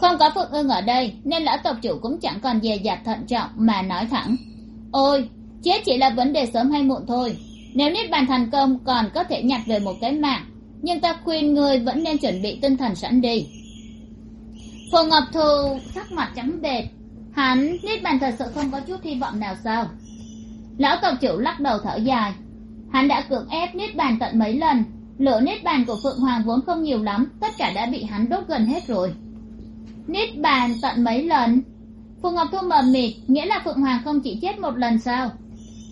Không có phượng ưng ở đây, nên lão tộc chủ cũng chẳng còn dè dặt thận trọng mà nói thẳng. Ôi, chết chỉ là vấn đề sớm hay muộn thôi. Nếu niết bàn thành công còn có thể nhặt về một cái mạng, nhưng ta khuyên người vẫn nên chuẩn bị tinh thần sẵn đi. Phù ngọc thu sắc mặt trắng bệt hắn, niết bàn thật sự không có chút hy vọng nào sao? Lão tộc chủ lắc đầu thở dài. Hắn đã cưỡng ép niết bàn tận mấy lần. Lửa niết bàn của phượng hoàng vốn không nhiều lắm, tất cả đã bị hắn đốt gần hết rồi. Niết bàn tận mấy lần? Phù ngọc thu mờ mịt, nghĩa là phượng hoàng không chỉ chết một lần sao?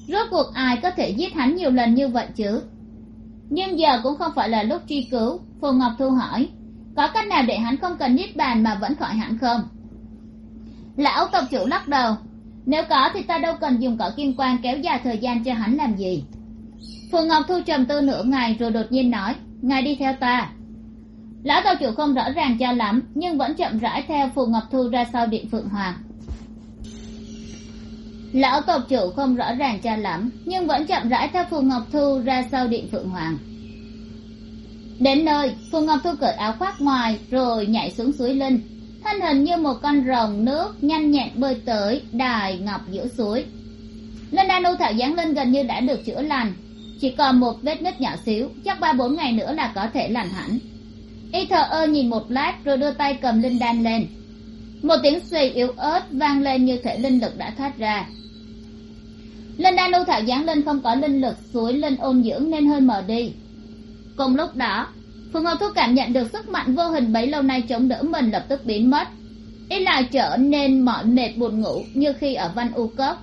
Rốt cuộc ai có thể giết hắn nhiều lần như vậy chứ? Nhưng giờ cũng không phải là lúc truy cứu, phù ngọc thu hỏi. Có cách nào để hắn không cần niết bàn mà vẫn khỏi hẳn không? Lão tộc chủ lắc đầu nếu có thì ta đâu cần dùng cỏ kim quan kéo dài thời gian cho hắn làm gì. Phù ngọc thu trầm tư nửa ngày rồi đột nhiên nói, ngài đi theo ta. Lão tàu chủ không rõ ràng cho lắm, nhưng vẫn chậm rãi theo phù ngọc thu ra sau điện phượng hoàng. Lão tộc chủ không rõ ràng cho lắm, nhưng vẫn chậm rãi theo phù ngọc thu ra sau điện phượng hoàng. Đến nơi phù ngọc thu cởi áo khoác ngoài rồi nhảy xuống suối linh thân hình như một con rồng nước nhanh nhẹn bơi tới, đài ngọc giữa suối. Linh đan u thảo giáng lên gần như đã được chữa lành. Chỉ còn một vết nứt nhỏ xíu, chắc ba bốn ngày nữa là có thể lành hẳn. Y thờ ơ nhìn một lát rồi đưa tay cầm linh đan lên. Một tiếng suy yếu ớt vang lên như thể linh lực đã thoát ra. Linh đan u thảo giáng lên không có linh lực, suối linh ôn dưỡng nên hơi mờ đi. Cùng lúc đó phù ngọc thu cảm nhận được sức mạnh vô hình bấy lâu nay chống đỡ mình lập tức biến mất. Ít lại trở nên mỏi mệt buồn ngủ như khi ở văn u cốc.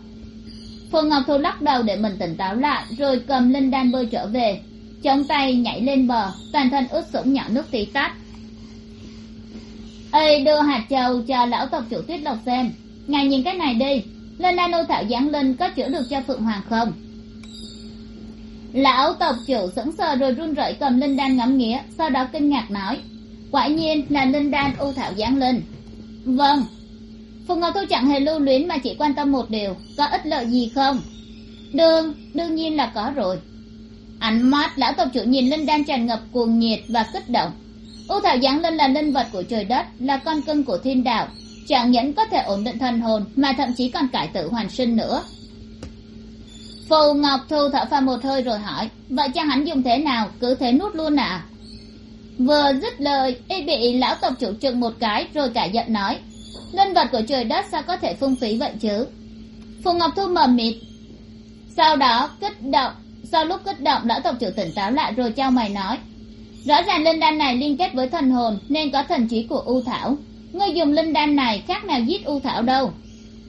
Phù ngọc thu lắc đầu để mình tỉnh táo lại, rồi cầm linh đan bơi trở về. Chống tay nhảy lên bờ, toàn thân ướt sũng nhỏ nước tí tách ê, đưa hạt châu cho lão tộc chủ tuyết độc xem. Ngài nhìn cái này đi. Lên nano thảo giáng linh có chữa được cho phượng hoàng không? Lão tộc chủ sững sờ rồi run rẩy cầm linh đan ngắm nghía sau đó kinh ngạc nói, quả nhiên là linh đan u thảo giáng linh vâng. Phùng ngọc thu chẳng hề lưu luyến mà chỉ quan tâm một điều, có ích lợi gì không? Đương đương nhiên là có rồi. Ánh mắt lão tộc chủ nhìn linh đan tràn ngập cuồng nhiệt và kích động. U thảo giáng linh là linh vật của trời đất, là con cưng của thiên đạo, chẳng những có thể ổn định thần hồn mà thậm chí còn cải tử hoàn sinh nữa phù ngọc thu thở phào một hơi rồi hỏi, vậy cho hắn dùng thế nào? Cứ thế nuốt luôn à? Vừa dứt lời, y bị lão tộc chủ trừng một cái rồi cả giận nói linh vật của trời đất sao có thể phung phí vậy chứ? Phù ngọc thu mờ mịt. Sau đó kích động, sau lúc kích động, lão tộc chủ tỉnh táo lại rồi trao mày nói, rõ ràng linh đan này liên kết với thần hồn nên có thần trí của u thảo. Ngươi dùng linh đan này khác nào giết u thảo đâu.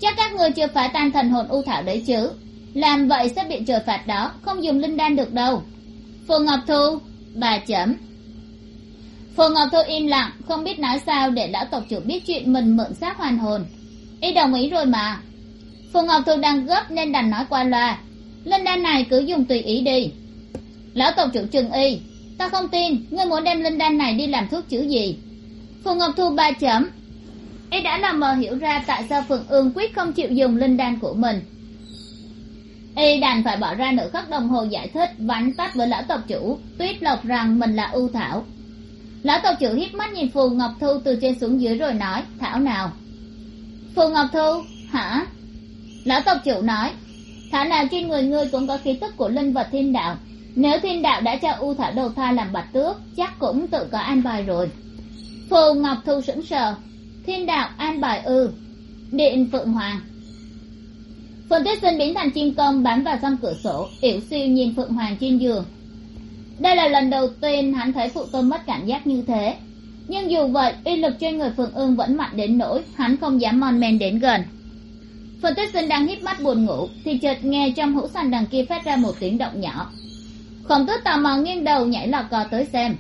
Chắc các ngươi chưa phá tan thần hồn u thảo đấy chứ? Làm vậy sẽ bị trời phạt đó, không dùng linh đan được đâu. Phù ngọc thu, bà chấm. Phù ngọc thu im lặng, không biết nói sao để lão tộc chủ biết chuyện mình mượn xác hoàn hồn. Y đồng ý rồi mà. Phù ngọc thu đang gấp nên đành nói qua loa. Linh đan này cứ dùng tùy ý đi. Lão tộc chủ trừng y. Ta không tin, ngươi muốn đem linh đan này đi làm thuốc chữ gì. Phù ngọc thu ba chấm. Y đã làm mờ hiểu ra tại sao phượng ương quyết không chịu dùng linh đan của mình y đành phải bỏ ra nửa khắc đồng hồ giải thích, vắn tắt với lão tộc chủ, tuyết lộc rằng mình là ưu thảo. Lão tộc chủ hít mắt nhìn phù ngọc thu từ trên xuống dưới rồi nói, thảo nào? Phù ngọc thu, hả? Lão tộc chủ nói, thảo nào trên người ngươi cũng có khí tức của linh vật thiên đạo. Nếu thiên đạo đã cho u thảo đầu thai làm bạch tước, chắc cũng tự có an bài rồi. Phù ngọc thu sững sờ, thiên đạo an bài ư? Điện phượng hoàng phượng tuyết sinh biến thành chim công bám vào trong cửa sổ, yểu siêu nhìn phượng hoàng trên giường. Đây là lần đầu tiên hắn thấy phụ tôn mất cảm giác như thế. Nhưng dù vậy, uy lực trên người phượng ương vẫn mạnh đến nỗi hắn không dám mon men đến gần. Phượng tuyết sinh đang híp mắt buồn ngủ, thì chợt nghe trong hũ xanh đằng kia phát ra một tiếng động nhỏ. Khổng tước tò mò nghiêng đầu nhảy lò cò tới xem.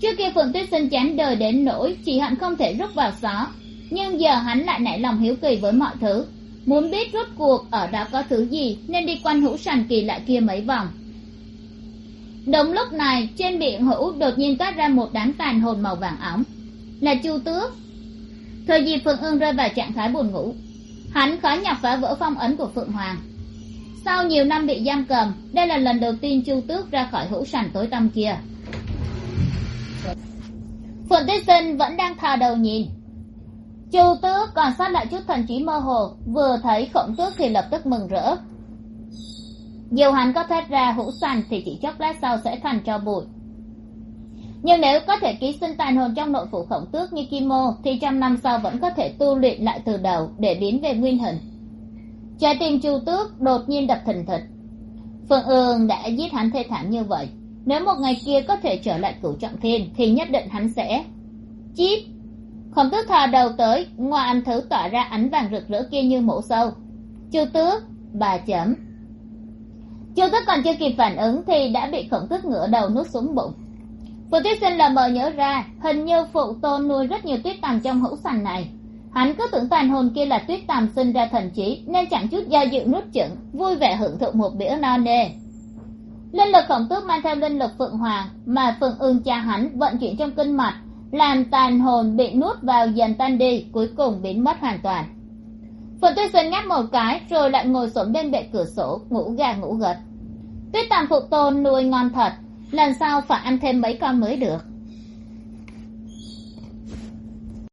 Trước kia phượng tuyết sinh chán đời đến nỗi chỉ hận không thể rút vào xó, nhưng giờ hắn lại nảy lòng hiếu kỳ với mọi thứ muốn biết rốt cuộc ở đó có thứ gì, nên đi quanh hũ sàn kỳ lạ kia mấy vòng. Đúng lúc này, trên biển hữu đột nhiên toát ra một đám tàn hồn màu vàng óng. Là chu tước. Thời dịp phượng ương rơi vào trạng thái buồn ngủ. Hắn khó nhọc phá vỡ phong ấn của phượng hoàng. Sau nhiều năm bị giam cầm, đây là lần đầu tiên chu tước ra khỏi hũ sàn tối tăm kia. Phượng tuyết sinh vẫn đang thò đầu nhìn chu tước còn sót lại chút thần trí mơ hồ, vừa thấy khổng tước thì lập tức mừng rỡ. Dù hắn có thoát ra hũ sành thì chỉ chốc lát sau sẽ thành cho bụi. Nhưng nếu có thể ký sinh tàn hồn trong nội phủ khổng tước như kim mô, thì trăm năm sau vẫn có thể tu luyện lại từ đầu để biến về nguyên hình. Trái tim chu tước đột nhiên đập thình thịch. Phương ương đã giết hắn thê thảm như vậy. Nếu một ngày kia có thể trở lại cửu trọng thiên, thì nhất định hắn sẽ chít khổng tước thò đầu tới ngoài anh thứ tỏa ra ánh vàng rực rỡ kia như mổ sâu. Chu tước, bà chấm. Chu tước còn chưa kịp phản ứng thì đã bị khổng tước ngửa đầu nuốt xuống bụng. Phù tuyết sinh lờ mờ nhớ ra, hình như phụ tôn nuôi rất nhiều tuyết tằm trong hũ sành này. Hắn cứ tưởng tàn hồn kia là tuyết tằm sinh ra thần trí nên chẳng chút do dự nuốt chửng, vui vẻ hưởng thụ một bữa no nê. Linh lực khổng tước mang theo linh lực phượng hoàng, mà phượng ương cha hắn vận chuyển trong kinh mạch làm tàn hồn bị nuốt vào dần tan đi, cuối cùng biến mất hoàn toàn. Phượng tuyết sinh ngáp một cái, rồi lại ngồi xổm bên bệ cửa sổ, ngủ gà ngủ gật. Tuyết tằm phụ tôn nuôi ngon thật, lần sau phải ăn thêm mấy con mới được.